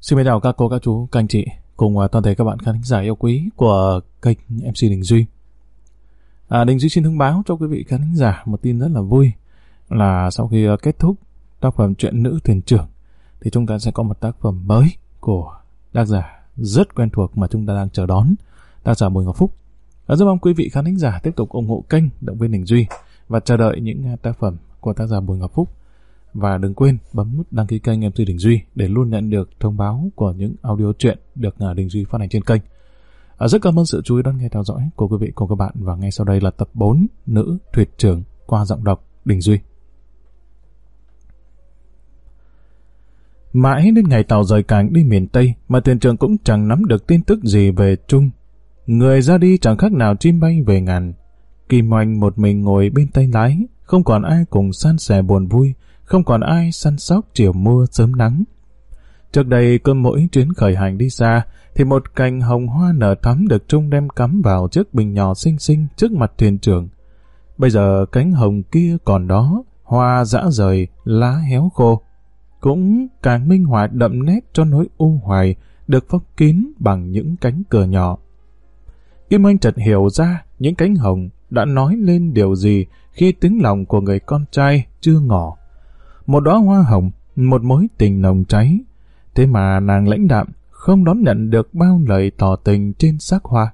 Xin mời chào các cô, các chú, các anh chị cùng à, toàn thể các bạn khán giả yêu quý của kênh MC Đình Duy. À, Đình Duy xin thông báo cho quý vị khán giả một tin rất là vui là sau khi à, kết thúc tác phẩm Chuyện Nữ Thuyền Trưởng thì chúng ta sẽ có một tác phẩm mới của tác giả rất quen thuộc mà chúng ta đang chờ đón, tác giả Bùi Ngọc Phúc. À, rất mong quý vị khán giả tiếp tục ủng hộ kênh Động viên Đình Duy và chờ đợi những à, tác phẩm của tác giả Bùi Ngọc Phúc và đừng quên bấm nút đăng ký kênh MC Đình Duy để luôn nhận được thông báo của những audio truyện được nhà Đình Duy phát hành trên kênh. À, rất cảm ơn sự chú ý đón nghe theo dõi của quý vị cùng các bạn và ngay sau đây là tập 4 Nữ Thuyệt Trưởng qua giọng đọc Đình Duy. Mãi đến ngày tàu rời cảng đi miền Tây mà thuyền trưởng cũng chẳng nắm được tin tức gì về Trung. Người ra đi chẳng khác nào chim bay về ngàn. Kim Oanh một mình ngồi bên tay lái, không còn ai cùng san sẻ buồn vui, không còn ai săn sóc chiều mưa sớm nắng. Trước đây cứ mỗi chuyến khởi hành đi xa, thì một cành hồng hoa nở thắm được Trung đem cắm vào chiếc bình nhỏ xinh xinh trước mặt thuyền trưởng. Bây giờ cánh hồng kia còn đó, hoa dã rời, lá héo khô. Cũng càng minh họa đậm nét cho nỗi u hoài được phong kín bằng những cánh cờ nhỏ. Kim Anh chợt hiểu ra những cánh hồng đã nói lên điều gì khi tiếng lòng của người con trai chưa ngỏ một đóa hoa hồng, một mối tình nồng cháy. Thế mà nàng lãnh đạm, không đón nhận được bao lời tỏ tình trên sắc hoa.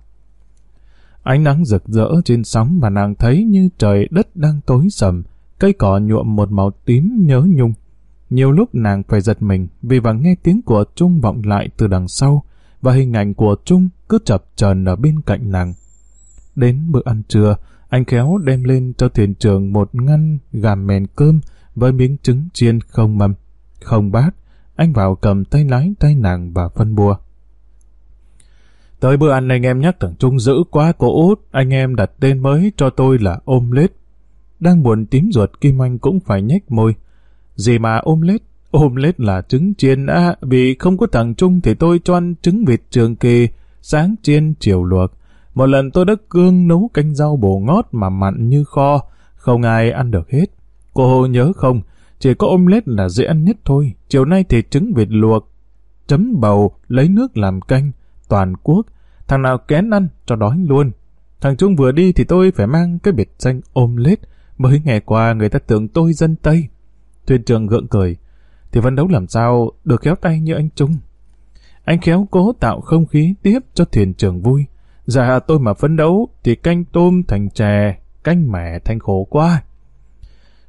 Ánh nắng rực rỡ trên sóng mà nàng thấy như trời đất đang tối sầm, cây cỏ nhuộm một màu tím nhớ nhung. Nhiều lúc nàng phải giật mình vì và nghe tiếng của Trung vọng lại từ đằng sau và hình ảnh của Trung cứ chập chờn ở bên cạnh nàng. Đến bữa ăn trưa, anh khéo đem lên cho thuyền trưởng một ngăn gà mèn cơm với miếng trứng chiên không mâm, không bát, anh vào cầm tay lái tay nàng và phân bua. Tới bữa ăn anh em nhắc thằng Trung dữ quá cố út, anh em đặt tên mới cho tôi là ôm lết. Đang buồn tím ruột Kim Anh cũng phải nhếch môi. Gì mà ôm lết? Ôm lết là trứng chiên à, vì không có thằng Trung thì tôi cho ăn trứng vịt trường kỳ, sáng chiên chiều luộc. Một lần tôi đã cương nấu canh rau bổ ngót mà mặn như kho, không ai ăn được hết. Cô nhớ không, chỉ có omelette là dễ ăn nhất thôi. Chiều nay thì trứng vịt luộc, chấm bầu, lấy nước làm canh, toàn quốc. Thằng nào kén ăn, cho đói luôn. Thằng Trung vừa đi thì tôi phải mang cái biệt danh omelette. Mới ngày qua người ta tưởng tôi dân Tây. Thuyền trưởng gượng cười. Thì phấn đấu làm sao được khéo tay như anh Trung. Anh khéo cố tạo không khí tiếp cho thuyền trưởng vui. Dạ tôi mà phấn đấu thì canh tôm thành chè, canh mẻ thành khổ quá.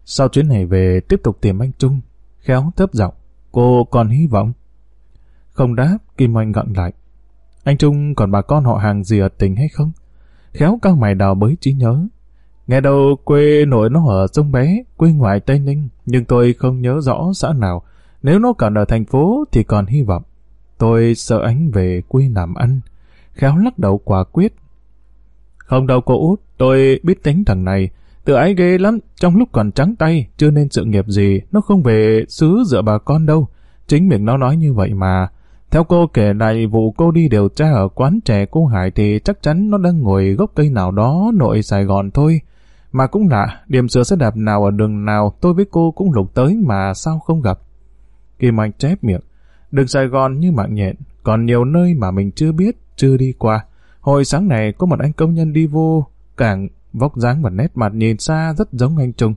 Sau chuyến này về tiếp tục tìm anh Trung, khéo thấp giọng, cô còn hy vọng. Không đáp, Kim Oanh gọn lại. Anh Trung còn bà con họ hàng gì ở tỉnh hay không? Khéo cao mày đào bới trí nhớ. Nghe đâu quê nội nó ở sông bé, quê ngoại Tây Ninh, nhưng tôi không nhớ rõ xã nào. Nếu nó còn ở thành phố thì còn hy vọng. Tôi sợ anh về quê làm ăn. Khéo lắc đầu quả quyết. Không đâu cô út, tôi biết tính thằng này. Tự ái ghê lắm, trong lúc còn trắng tay, chưa nên sự nghiệp gì, nó không về xứ dựa bà con đâu. Chính miệng nó nói như vậy mà. Theo cô kể lại vụ cô đi điều tra ở quán trẻ cô Hải thì chắc chắn nó đang ngồi gốc cây nào đó nội Sài Gòn thôi. Mà cũng lạ, điểm sửa xe đạp nào ở đường nào tôi với cô cũng lục tới mà sao không gặp. Kim Anh chép miệng. Đường Sài Gòn như mạng nhện, còn nhiều nơi mà mình chưa biết, chưa đi qua. Hồi sáng này có một anh công nhân đi vô cảng vóc dáng và nét mặt nhìn xa rất giống anh Trung.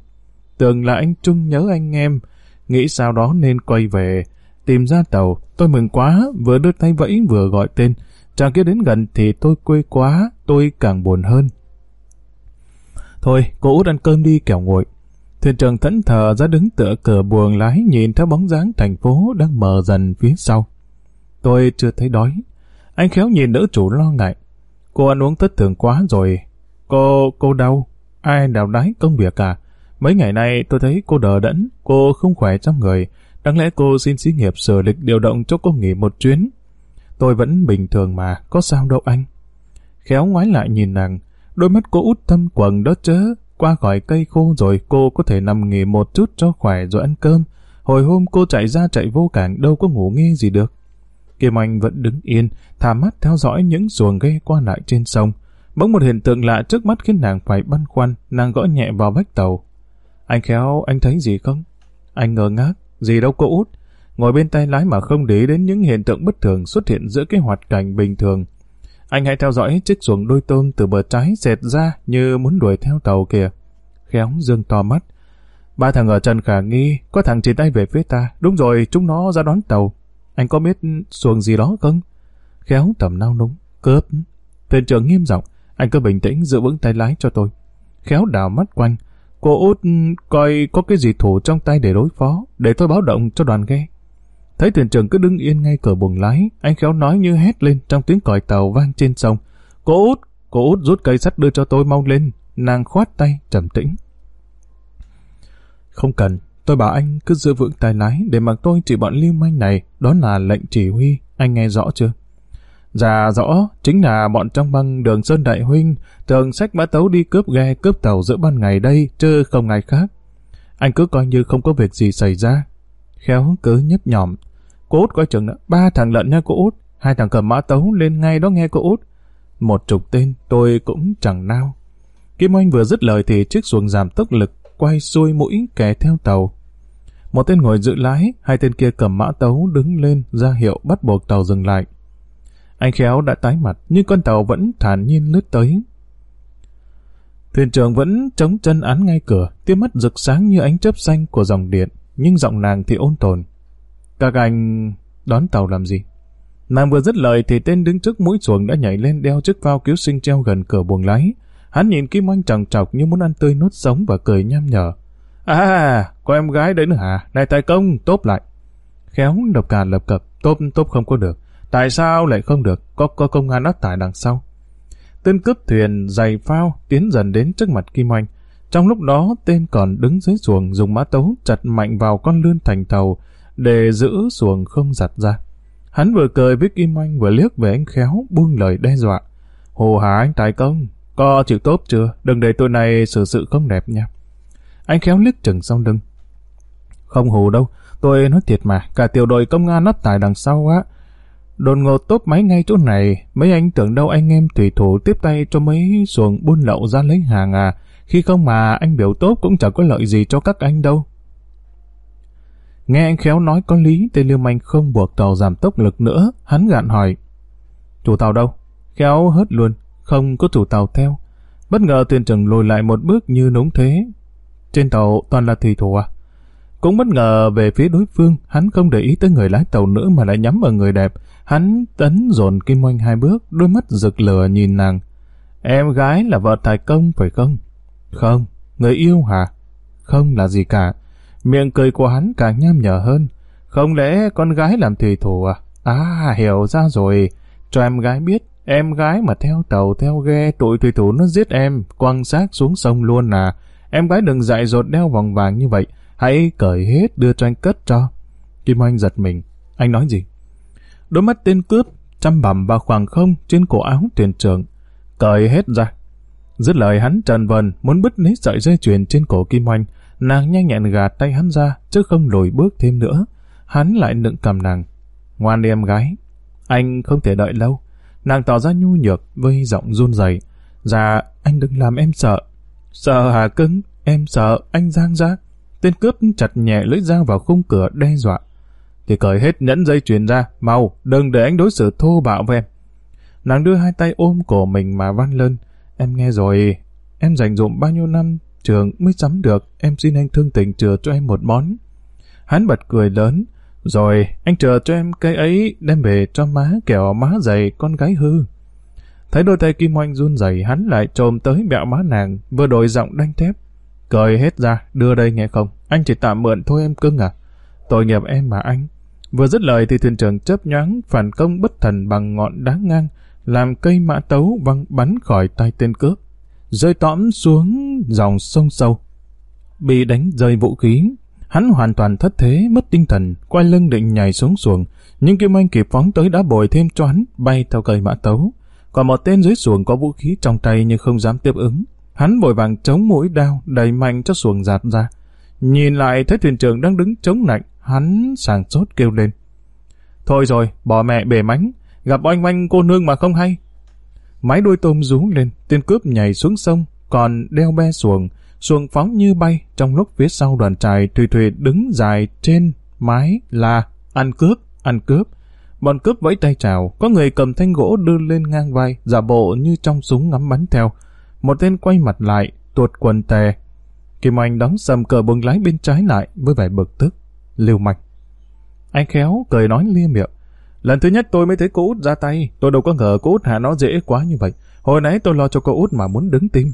Tưởng là anh Trung nhớ anh em, nghĩ sau đó nên quay về, tìm ra tàu. Tôi mừng quá, vừa đưa tay vẫy vừa gọi tên. Chàng kia đến gần thì tôi quê quá, tôi càng buồn hơn. Thôi, cô út ăn cơm đi kẻo nguội. Thuyền trưởng thẫn thờ ra đứng tựa cửa buồng lái nhìn theo bóng dáng thành phố đang mờ dần phía sau. Tôi chưa thấy đói. Anh khéo nhìn nữ chủ lo ngại. Cô ăn uống tất thường quá rồi, Cô, cô đâu? Ai đào đáy công việc cả Mấy ngày nay tôi thấy cô đờ đẫn, cô không khỏe trong người. Đáng lẽ cô xin xí nghiệp sửa lịch điều động cho cô nghỉ một chuyến. Tôi vẫn bình thường mà, có sao đâu anh. Khéo ngoái lại nhìn nàng, đôi mắt cô út thâm quần đó chớ. Qua khỏi cây khô rồi cô có thể nằm nghỉ một chút cho khỏe rồi ăn cơm. Hồi hôm cô chạy ra chạy vô cảng đâu có ngủ nghe gì được. Kim Anh vẫn đứng yên, thả mắt theo dõi những xuồng ghe qua lại trên sông. Bỗng một hiện tượng lạ trước mắt khiến nàng phải băn khoăn, nàng gõ nhẹ vào vách tàu. Anh khéo, anh thấy gì không? Anh ngờ ngác, gì đâu cô út. ngồi bên tay lái mà không để ý đến những hiện tượng bất thường xuất hiện giữa cái hoạt cảnh bình thường. Anh hãy theo dõi chiếc xuồng đôi tôm từ bờ trái xẹt ra như muốn đuổi theo tàu kìa. Khéo dương to mắt. Ba thằng ở trần khả nghi, có thằng chỉ tay về phía ta. Đúng rồi, chúng nó ra đón tàu. Anh có biết xuồng gì đó không? Khéo tầm nao núng, cướp. Thuyền trưởng nghiêm giọng anh cứ bình tĩnh giữ vững tay lái cho tôi. Khéo đảo mắt quanh. Cô út coi có cái gì thủ trong tay để đối phó, để tôi báo động cho đoàn ghe. Thấy thuyền trưởng cứ đứng yên ngay cửa buồng lái, anh khéo nói như hét lên trong tiếng còi tàu vang trên sông. Cô út, cô út rút cây sắt đưa cho tôi mau lên. Nàng khoát tay, trầm tĩnh. Không cần, tôi bảo anh cứ giữ vững tay lái để mặc tôi chỉ bọn lưu manh này, đó là lệnh chỉ huy, anh nghe rõ chưa? Già rõ, chính là bọn trong băng đường Sơn Đại Huynh, thường sách mã tấu đi cướp ghe cướp tàu giữa ban ngày đây, chứ không ngày khác. Anh cứ coi như không có việc gì xảy ra. Khéo cứ nhấp nhòm. Cô út coi chừng nữa, ba thằng lận nha cô út, hai thằng cầm mã tấu lên ngay đó nghe cô út. Một chục tên, tôi cũng chẳng nao. Kim Oanh vừa dứt lời thì chiếc xuồng giảm tốc lực, quay xuôi mũi kè theo tàu. Một tên ngồi giữ lái, hai tên kia cầm mã tấu đứng lên ra hiệu bắt buộc tàu dừng lại. Anh khéo đã tái mặt, nhưng con tàu vẫn thản nhiên lướt tới. Thuyền trưởng vẫn chống chân án ngay cửa, tia mắt rực sáng như ánh chớp xanh của dòng điện, nhưng giọng nàng thì ôn tồn. Các anh đón tàu làm gì? Nàng vừa dứt lời thì tên đứng trước mũi xuồng đã nhảy lên đeo chiếc phao cứu sinh treo gần cửa buồng lái. Hắn nhìn Kim Anh trằn trọc như muốn ăn tươi nuốt sống và cười nham nhở. À, có em gái đấy nữa hả? Này tài công, tốt lại. Khéo độc cả lập cập, tốt tốt không có được. Tại sao lại không được? Có, có công an áp tải đằng sau. Tên cướp thuyền dày phao tiến dần đến trước mặt Kim Oanh. Trong lúc đó, tên còn đứng dưới xuồng dùng mã tấu chặt mạnh vào con lươn thành tàu để giữ xuồng không giặt ra. Hắn vừa cười với Kim Oanh vừa liếc về anh khéo buông lời đe dọa. Hồ hả anh tài công, có chịu tốt chưa? Đừng để tôi này xử sự không đẹp nha. Anh khéo liếc chừng sau lưng. Không hù đâu, tôi nói thiệt mà, cả tiểu đội công an nắp tài đằng sau á, Đồn ngột tốt máy ngay chỗ này, mấy anh tưởng đâu anh em thủy thủ tiếp tay cho mấy xuồng buôn lậu ra lấy hàng à, khi không mà anh biểu tốt cũng chẳng có lợi gì cho các anh đâu. Nghe anh khéo nói có lý, tên liêu manh không buộc tàu giảm tốc lực nữa, hắn gạn hỏi. Chủ tàu đâu? Khéo hớt luôn, không có chủ tàu theo. Bất ngờ thuyền trưởng lùi lại một bước như núng thế. Trên tàu toàn là thủy thủ à? Cũng bất ngờ về phía đối phương, hắn không để ý tới người lái tàu nữa mà lại nhắm vào người đẹp, Hắn tấn dồn Kim Oanh hai bước, đôi mắt rực lửa nhìn nàng. Em gái là vợ tài công phải không? Không. Người yêu hả? Không là gì cả. Miệng cười của hắn càng nham nhở hơn. Không lẽ con gái làm thủy thủ à? À, hiểu ra rồi. Cho em gái biết, em gái mà theo tàu theo ghe, tụi thủy thủ nó giết em, quăng xác xuống sông luôn à. Em gái đừng dại dột đeo vòng vàng như vậy. Hãy cởi hết đưa cho anh cất cho. Kim Oanh giật mình. Anh nói gì? Đôi mắt tên cướp chăm bằm vào khoảng không trên cổ áo thuyền trưởng, cởi hết ra. Dứt lời hắn trần vần muốn bứt lấy sợi dây chuyền trên cổ Kim Oanh, nàng nhanh nhẹn gạt tay hắn ra, chứ không lùi bước thêm nữa. Hắn lại nựng cầm nàng. Ngoan đi em gái, anh không thể đợi lâu. Nàng tỏ ra nhu nhược với giọng run rẩy. Dạ, anh đừng làm em sợ. Sợ hả cứng em sợ, anh giang ra. Tên cướp chặt nhẹ lưỡi dao vào khung cửa đe dọa thì cởi hết nhẫn dây chuyền ra, mau, đừng để anh đối xử thô bạo với em. Nàng đưa hai tay ôm cổ mình mà van lên. Em nghe rồi, em dành dụm bao nhiêu năm trường mới sắm được, em xin anh thương tình chừa cho em một món. Hắn bật cười lớn, rồi anh chờ cho em cây ấy đem về cho má kẹo má dày con gái hư. Thấy đôi tay kim oanh run rẩy hắn lại trồm tới bẹo má nàng, vừa đổi giọng đanh thép. Cởi hết ra, đưa đây nghe không, anh chỉ tạm mượn thôi em cưng à. Tội nghiệp em mà anh, Vừa dứt lời thì thuyền trưởng chớp nhoáng phản công bất thần bằng ngọn đá ngang, làm cây mã tấu văng bắn khỏi tay tên cướp, rơi tõm xuống dòng sông sâu. Bị đánh rơi vũ khí, hắn hoàn toàn thất thế, mất tinh thần, quay lưng định nhảy xuống xuồng, nhưng Kim Anh kịp phóng tới đã bồi thêm cho hắn, bay theo cây mã tấu. Còn một tên dưới xuồng có vũ khí trong tay nhưng không dám tiếp ứng. Hắn vội vàng chống mũi đao, đẩy mạnh cho xuồng giạt ra. Nhìn lại thấy thuyền trưởng đang đứng chống lạnh, Hắn sàng sốt kêu lên. Thôi rồi, bỏ mẹ bể mánh, gặp oanh oanh cô nương mà không hay. Máy đuôi tôm rú lên, tên cướp nhảy xuống sông, còn đeo be xuồng, xuồng phóng như bay trong lúc phía sau đoàn trài thùy thùy đứng dài trên mái là ăn cướp, ăn cướp. Bọn cướp vẫy tay chào, có người cầm thanh gỗ đưa lên ngang vai, giả bộ như trong súng ngắm bắn theo. Một tên quay mặt lại, tuột quần tè. Kim Anh đóng sầm cờ buông lái bên trái lại với vẻ bực tức, liều mạch. Anh khéo cười nói lia miệng. Lần thứ nhất tôi mới thấy cô út ra tay, tôi đâu có ngờ cô út hạ nó dễ quá như vậy. Hồi nãy tôi lo cho cô út mà muốn đứng tim.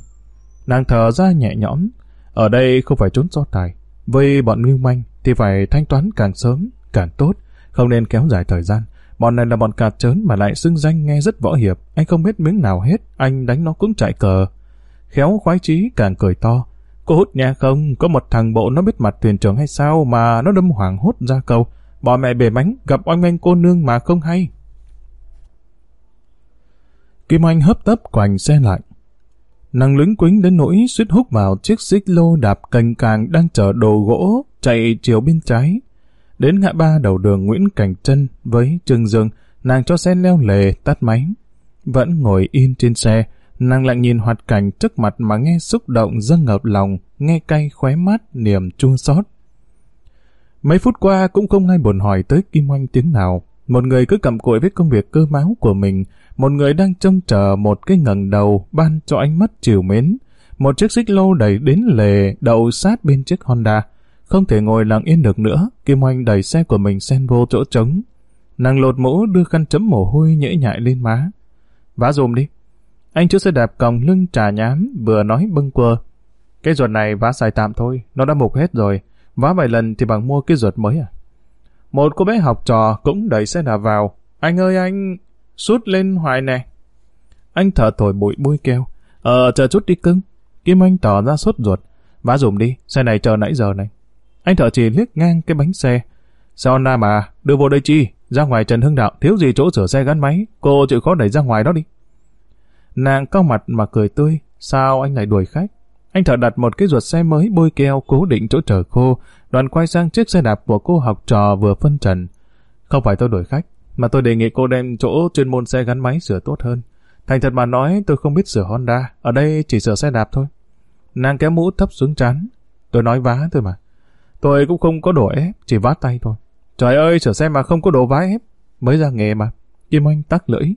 Nàng thở ra nhẹ nhõm. Ở đây không phải trốn so tài. Với bọn lưu manh thì phải thanh toán càng sớm, càng tốt, không nên kéo dài thời gian. Bọn này là bọn cạt trớn mà lại xưng danh nghe rất võ hiệp. Anh không biết miếng nào hết, anh đánh nó cũng chạy cờ. Khéo khoái chí càng cười to. Cô hút nhà không, có một thằng bộ nó biết mặt thuyền trưởng hay sao mà nó đâm hoàng hốt ra câu. Bỏ mẹ bề bánh, gặp oanh manh cô nương mà không hay. Kim Anh hấp tấp quành xe lại. Nàng lứng quính đến nỗi suýt hút vào chiếc xích lô đạp cành càng đang chở đồ gỗ chạy chiều bên trái. Đến ngã ba đầu đường Nguyễn Cảnh Trân với Trương Dương, nàng cho xe leo lề tắt máy. Vẫn ngồi yên trên xe, nàng lại nhìn hoạt cảnh trước mặt mà nghe xúc động dâng ngập lòng, nghe cay khóe mắt, niềm chua xót. Mấy phút qua cũng không ai buồn hỏi tới Kim Oanh tiếng nào. Một người cứ cầm cụi với công việc cơ máu của mình, một người đang trông chờ một cái ngẩng đầu ban cho ánh mắt chiều mến. Một chiếc xích lô đẩy đến lề đậu sát bên chiếc Honda. Không thể ngồi lặng yên được nữa, Kim Oanh đẩy xe của mình xen vô chỗ trống. Nàng lột mũ đưa khăn chấm mồ hôi nhễ nhại lên má. Vá dùm đi. Anh chú xe đạp còng lưng trà nhám, vừa nói bâng quơ. Cái ruột này vá xài tạm thôi, nó đã mục hết rồi. Vá vài lần thì bằng mua cái ruột mới à? Một cô bé học trò cũng đẩy xe đạp vào. Anh ơi anh, sút lên hoài nè. Anh thở thổi bụi bôi keo. Ờ, chờ chút đi cưng. Kim Anh tỏ ra sốt ruột. Vá dùm đi, xe này chờ nãy giờ này. Anh thợ chỉ liếc ngang cái bánh xe. Xe na mà, đưa vô đây chi? Ra ngoài Trần Hưng Đạo, thiếu gì chỗ sửa xe gắn máy. Cô chịu khó đẩy ra ngoài đó đi. Nàng cao mặt mà cười tươi. Sao anh lại đuổi khách? Anh thợ đặt một cái ruột xe mới bôi keo cố định chỗ chờ khô, đoàn quay sang chiếc xe đạp của cô học trò vừa phân trần. Không phải tôi đuổi khách, mà tôi đề nghị cô đem chỗ chuyên môn xe gắn máy sửa tốt hơn. Thành thật mà nói tôi không biết sửa Honda, ở đây chỉ sửa xe đạp thôi. Nàng kéo mũ thấp xuống chán. Tôi nói vá thôi mà. Tôi cũng không có đổ ép, chỉ vá tay thôi. Trời ơi, sửa xe mà không có đổ vá ép. Mới ra nghề mà. Kim Anh tắc lưỡi.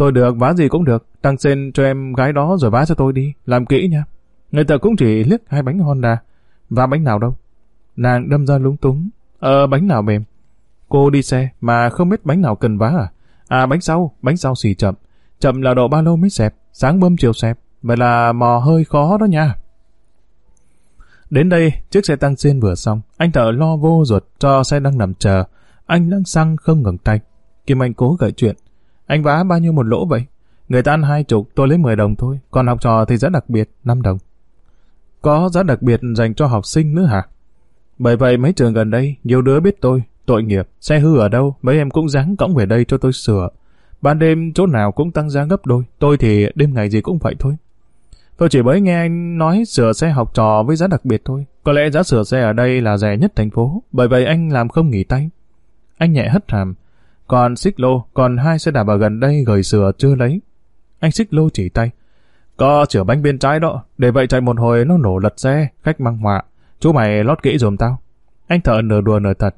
Tôi được, vá gì cũng được. Tăng sen cho em gái đó rồi vá cho tôi đi. Làm kỹ nha. Người ta cũng chỉ liếc hai bánh Honda. Vá bánh nào đâu. Nàng đâm ra lúng túng. Ờ, bánh nào mềm? Cô đi xe mà không biết bánh nào cần vá à? À, bánh sau, bánh sau xì chậm. Chậm là độ ba lô mới xẹp, sáng bơm chiều xẹp. Vậy là mò hơi khó đó nha. Đến đây, chiếc xe tăng xin vừa xong, anh thợ lo vô ruột cho xe đang nằm chờ. Anh đang xăng không ngừng tay. Kim Anh cố gợi chuyện. Anh vá bao nhiêu một lỗ vậy? Người ta ăn hai chục, tôi lấy 10 đồng thôi. Còn học trò thì giá đặc biệt, 5 đồng. Có giá đặc biệt dành cho học sinh nữa hả? Bởi vậy mấy trường gần đây, nhiều đứa biết tôi, tội nghiệp, xe hư ở đâu, mấy em cũng ráng cõng về đây cho tôi sửa. Ban đêm chỗ nào cũng tăng giá gấp đôi, tôi thì đêm ngày gì cũng vậy thôi. Tôi chỉ mới nghe anh nói sửa xe học trò với giá đặc biệt thôi. Có lẽ giá sửa xe ở đây là rẻ nhất thành phố, bởi vậy anh làm không nghỉ tay. Anh nhẹ hất hàm. Còn xích lô, còn hai xe đạp ở gần đây gửi sửa chưa lấy. Anh xích lô chỉ tay. Có chữa bánh bên trái đó, để vậy chạy một hồi nó nổ lật xe, khách mang họa. Chú mày lót kỹ dùm tao. Anh thợ nửa đùa nửa thật.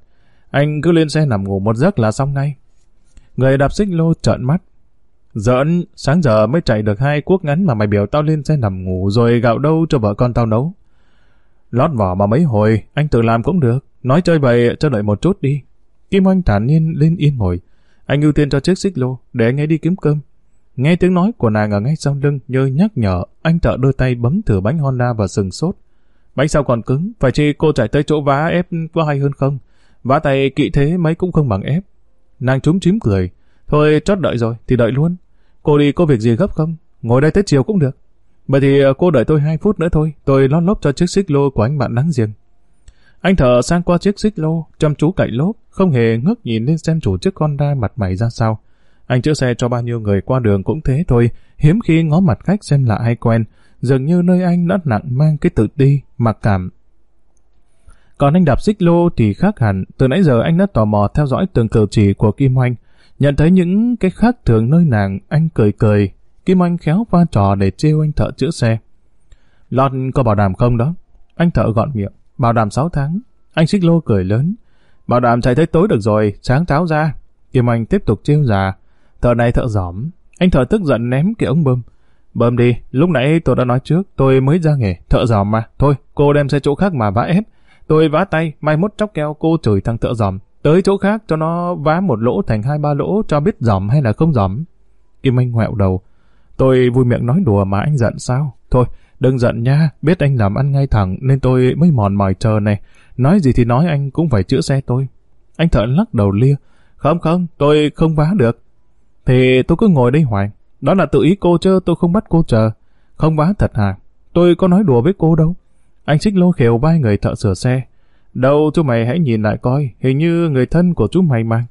Anh cứ lên xe nằm ngủ một giấc là xong ngay. Người đạp xích lô trợn mắt. Giỡn, sáng giờ mới chạy được hai cuốc ngắn mà mày biểu tao lên xe nằm ngủ rồi gạo đâu cho vợ con tao nấu. Lót vỏ mà mấy hồi, anh tự làm cũng được. Nói chơi vậy cho đợi một chút đi. Kim Anh thản nhiên lên yên ngồi. Anh ưu tiên cho chiếc xích lô để anh ấy đi kiếm cơm. Nghe tiếng nói của nàng ở ngay sau lưng như nhắc nhở, anh thợ đôi tay bấm thử bánh Honda và sừng sốt. Bánh sao còn cứng, phải chi cô chạy tới chỗ vá ép có hay hơn không? Vá tay kỵ thế mấy cũng không bằng ép. Nàng trúng chím cười. Thôi chót đợi rồi, thì đợi luôn. Cô đi có việc gì gấp không? Ngồi đây tới chiều cũng được. Vậy thì ờ, cô đợi tôi 2 phút nữa thôi, tôi lót lốp cho chiếc xích lô của anh bạn láng giềng. Anh thở sang qua chiếc xích lô, chăm chú cậy lốp, không hề ngước nhìn lên xem chủ chiếc con mặt mày ra sao. Anh chữa xe cho bao nhiêu người qua đường cũng thế thôi, hiếm khi ngó mặt khách xem lạ hay quen, dường như nơi anh đã nặng mang cái tự ti, mặc cảm. Còn anh đạp xích lô thì khác hẳn, từ nãy giờ anh đã tò mò theo dõi từng cử chỉ của Kim Oanh, nhận thấy những cái khác thường nơi nàng, anh cười cười, Kim Oanh khéo pha trò để trêu anh thợ chữa xe. Lọt có bảo đảm không đó? Anh thợ gọn miệng, bảo đảm 6 tháng. Anh xích lô cười lớn. Bảo đảm chạy tới tối được rồi, sáng tháo ra. Kim Anh tiếp tục trêu già. Thợ này thợ giỏm. Anh thợ tức giận ném cái ống bơm. Bơm đi, lúc nãy tôi đã nói trước, tôi mới ra nghề, thợ giỏm mà. Thôi, cô đem xe chỗ khác mà vã ép. Tôi vá tay, mai mốt chóc keo cô chửi thằng thợ giỏm. Tới chỗ khác cho nó vá một lỗ thành hai ba lỗ cho biết giỏm hay là không giỏm. Kim Anh ngoẹo đầu. Tôi vui miệng nói đùa mà anh giận sao? Thôi, đừng giận nha, biết anh làm ăn ngay thẳng nên tôi mới mòn mỏi chờ này. Nói gì thì nói anh cũng phải chữa xe tôi. Anh thợ lắc đầu lia. Không không, tôi không vá được. Thì tôi cứ ngồi đây hoài. Đó là tự ý cô chứ tôi không bắt cô chờ. Không vá thật hả? Tôi có nói đùa với cô đâu. Anh xích lô khều vai người thợ sửa xe. Đâu chú mày hãy nhìn lại coi, hình như người thân của chú mày mà.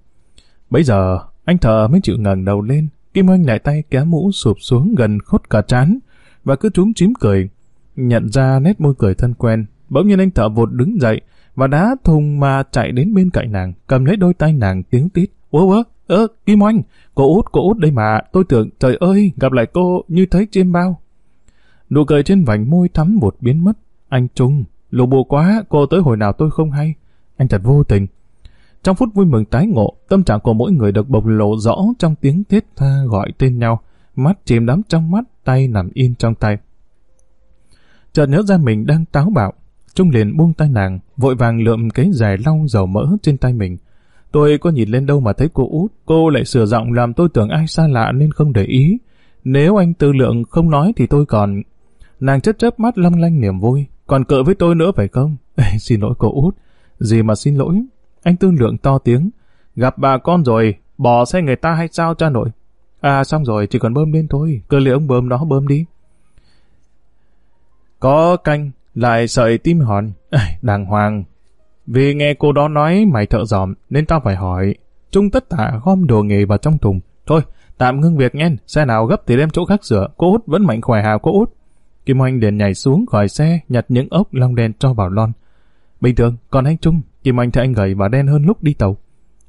Bây giờ, anh thợ mới chịu ngẩng đầu lên, Kim Anh lại tay kéo mũ sụp xuống gần khốt cả trán và cứ trúng chím cười. Nhận ra nét môi cười thân quen, bỗng nhiên anh thợ vụt đứng dậy và đá thùng mà chạy đến bên cạnh nàng, cầm lấy đôi tay nàng tiếng tít. Ủa ủa, ơ, Kim oanh cô út, cô út đây mà, tôi tưởng, trời ơi, gặp lại cô như thấy chiêm bao. Nụ cười trên vành môi thắm một biến mất. Anh Trung, lù bù quá, cô tới hồi nào tôi không hay. Anh thật vô tình. Trong phút vui mừng tái ngộ, tâm trạng của mỗi người được bộc lộ rõ trong tiếng thiết tha gọi tên nhau, mắt chìm đắm trong mắt, tay nằm in trong tay. Chợt nhớ ra mình đang táo bạo, Trung liền buông tay nàng, vội vàng lượm cái dài lau dầu mỡ trên tay mình. Tôi có nhìn lên đâu mà thấy cô út, cô lại sửa giọng làm tôi tưởng ai xa lạ nên không để ý. Nếu anh tư lượng không nói thì tôi còn... Nàng chất chấp mắt long lanh niềm vui, còn cự với tôi nữa phải không? Ê, xin lỗi cô út. Gì mà xin lỗi? Anh tư lượng to tiếng. Gặp bà con rồi, bỏ xe người ta hay sao cha nội? À xong rồi, chỉ còn bơm lên thôi, cơ liệu ông bơm đó bơm đi. Có canh, lại sợi tim hòn. À, đàng hoàng. Vì nghe cô đó nói mày thợ giỏm, nên tao phải hỏi. Trung tất cả gom đồ nghề vào trong thùng. Thôi, tạm ngưng việc nghe, xe nào gấp thì đem chỗ khác sửa, cô út vẫn mạnh khỏe hào cô út. Kim Oanh liền nhảy xuống khỏi xe, nhặt những ốc long đen cho vào lon. Bình thường, còn anh Trung, Kim Oanh thấy anh gầy và đen hơn lúc đi tàu.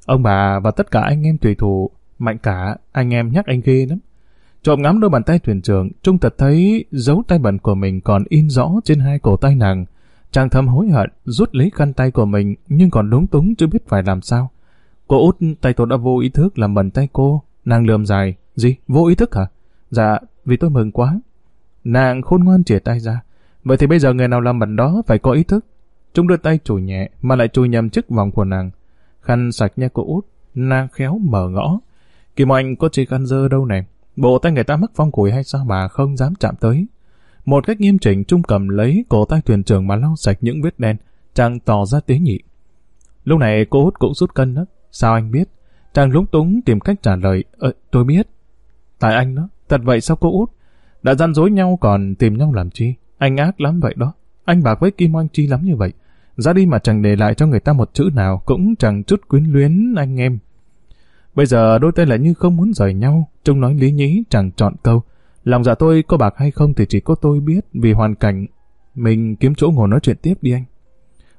Ông bà và tất cả anh em tùy thủ, mạnh cả, anh em nhắc anh ghê lắm. Trộm ngắm đôi bàn tay thuyền trưởng, Trung thật thấy dấu tay bẩn của mình còn in rõ trên hai cổ tay nàng. Chàng thầm hối hận, rút lấy khăn tay của mình, nhưng còn lúng túng chưa biết phải làm sao. Cô út tay tôi đã vô ý thức làm bẩn tay cô. Nàng lườm dài. Gì? Vô ý thức hả? Dạ, vì tôi mừng quá. Nàng khôn ngoan chìa tay ra. Vậy thì bây giờ người nào làm bẩn đó phải có ý thức. Trung đưa tay chùi nhẹ mà lại chùi nhầm chiếc vòng của nàng. Khăn sạch nha cô út. Nàng khéo mở ngõ. Kim Anh có chỉ căn dơ đâu này. Bộ tay người ta mắc phong củi hay sao mà không dám chạm tới. Một cách nghiêm chỉnh Trung cầm lấy cổ tay thuyền trưởng mà lau sạch những vết đen. Chàng tỏ ra tế nhị. Lúc này cô út cũng rút cân đó. Sao anh biết? Chàng lúng túng tìm cách trả lời. Ờ, tôi biết. Tại anh đó. Thật vậy sao cô út? Đã gian dối nhau còn tìm nhau làm chi? Anh ác lắm vậy đó. Anh bạc với Kim Oanh chi lắm như vậy. Ra đi mà chẳng để lại cho người ta một chữ nào, cũng chẳng chút quyến luyến anh em. Bây giờ đôi tay lại như không muốn rời nhau, trông nói lý nhí chẳng chọn câu. Lòng dạ tôi có bạc hay không thì chỉ có tôi biết vì hoàn cảnh. Mình kiếm chỗ ngồi nói chuyện tiếp đi anh.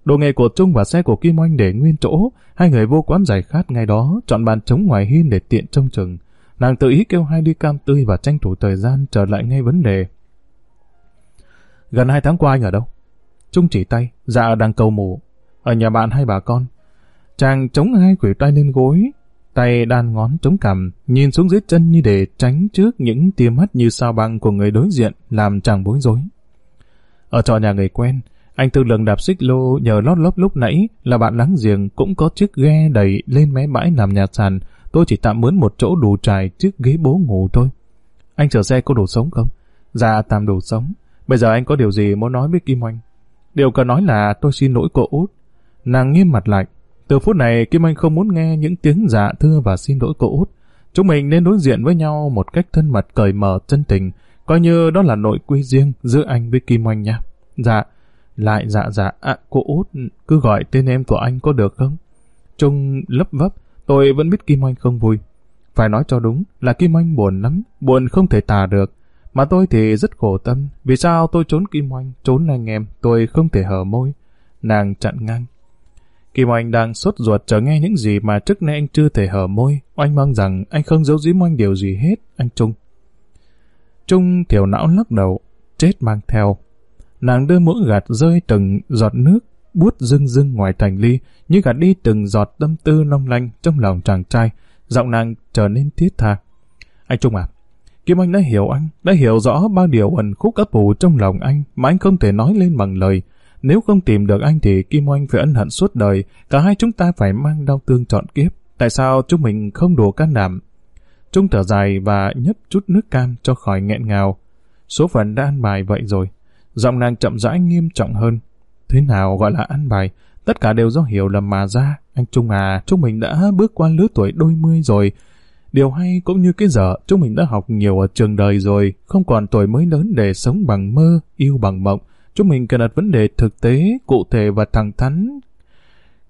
Đồ nghề của Trung và xe của Kim Oanh để nguyên chỗ, hai người vô quán giải khát ngay đó, chọn bàn trống ngoài hiên để tiện trông chừng. Nàng tự ý kêu hai đi cam tươi và tranh thủ thời gian trở lại ngay vấn đề. Gần hai tháng qua anh ở đâu? Trung chỉ tay, dạ đang cầu mù. Ở nhà bạn hay bà con? Chàng chống hai quỷ tay lên gối, tay đan ngón chống cằm, nhìn xuống dưới chân như để tránh trước những tia mắt như sao băng của người đối diện làm chàng bối rối. Ở trọ nhà người quen, anh tư lần đạp xích lô nhờ lót lốp lúc nãy là bạn láng giềng cũng có chiếc ghe đầy lên mé bãi làm nhà sàn. Tôi chỉ tạm mướn một chỗ đủ trải chiếc ghế bố ngủ thôi. Anh chở xe có đủ sống không? Dạ tạm đủ sống. Bây giờ anh có điều gì muốn nói với Kim Oanh? Điều cần nói là tôi xin lỗi cô út. Nàng nghiêm mặt lại. Từ phút này Kim Anh không muốn nghe những tiếng dạ thưa và xin lỗi cô út. Chúng mình nên đối diện với nhau một cách thân mật cởi mở chân tình, coi như đó là nội quy riêng giữa anh với Kim Anh nha. Dạ, lại dạ dạ, à, cô út cứ gọi tên em của anh có được không? Trung lấp vấp, tôi vẫn biết Kim Anh không vui. Phải nói cho đúng là Kim Anh buồn lắm, buồn không thể tả được. Mà tôi thì rất khổ tâm, vì sao tôi trốn Kim Anh, trốn anh em, tôi không thể hở môi. Nàng chặn ngang. Kim Oanh đang sốt ruột chờ nghe những gì mà trước nay anh chưa thể hở môi. Oanh mong rằng anh không giấu giếm anh điều gì hết, anh Trung. Trung thiểu não lắc đầu, chết mang theo. Nàng đưa mũi gạt rơi từng giọt nước bút rưng rưng ngoài thành ly, như gạt đi từng giọt tâm tư long lanh trong lòng chàng trai, giọng nàng trở nên thiết tha. Anh Trung à, Kim Anh đã hiểu anh, đã hiểu rõ bao điều ẩn khúc ấp ủ trong lòng anh mà anh không thể nói lên bằng lời. Nếu không tìm được anh thì Kim Oanh phải ân hận suốt đời, cả hai chúng ta phải mang đau thương trọn kiếp. Tại sao chúng mình không đủ can đảm? Trung thở dài và nhấp chút nước cam cho khỏi nghẹn ngào. Số phận đã ăn bài vậy rồi. Giọng nàng chậm rãi nghiêm trọng hơn. Thế nào gọi là ăn bài? Tất cả đều do hiểu lầm mà ra. Anh Trung à, chúng mình đã bước qua lứa tuổi đôi mươi rồi. Điều hay cũng như cái dở chúng mình đã học nhiều ở trường đời rồi, không còn tuổi mới lớn để sống bằng mơ, yêu bằng mộng. Chúng mình cần đặt vấn đề thực tế, cụ thể và thẳng thắn.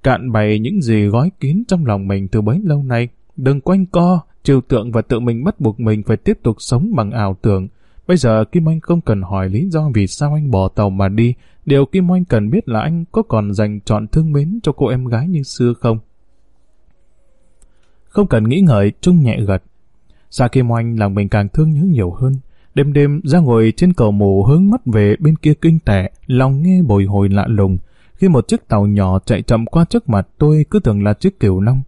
Cạn bày những gì gói kín trong lòng mình từ bấy lâu nay. Đừng quanh co, trừu tượng và tự mình bắt buộc mình phải tiếp tục sống bằng ảo tưởng. Bây giờ Kim Anh không cần hỏi lý do vì sao anh bỏ tàu mà đi. Điều Kim Anh cần biết là anh có còn dành trọn thương mến cho cô em gái như xưa không? Không cần nghĩ ngợi, Trung nhẹ gật. Xa Kim Oanh làm mình càng thương nhớ nhiều hơn. Đêm đêm ra ngồi trên cầu mù hướng mắt về bên kia kinh tẻ, lòng nghe bồi hồi lạ lùng. Khi một chiếc tàu nhỏ chạy chậm qua trước mặt tôi cứ tưởng là chiếc kiều long.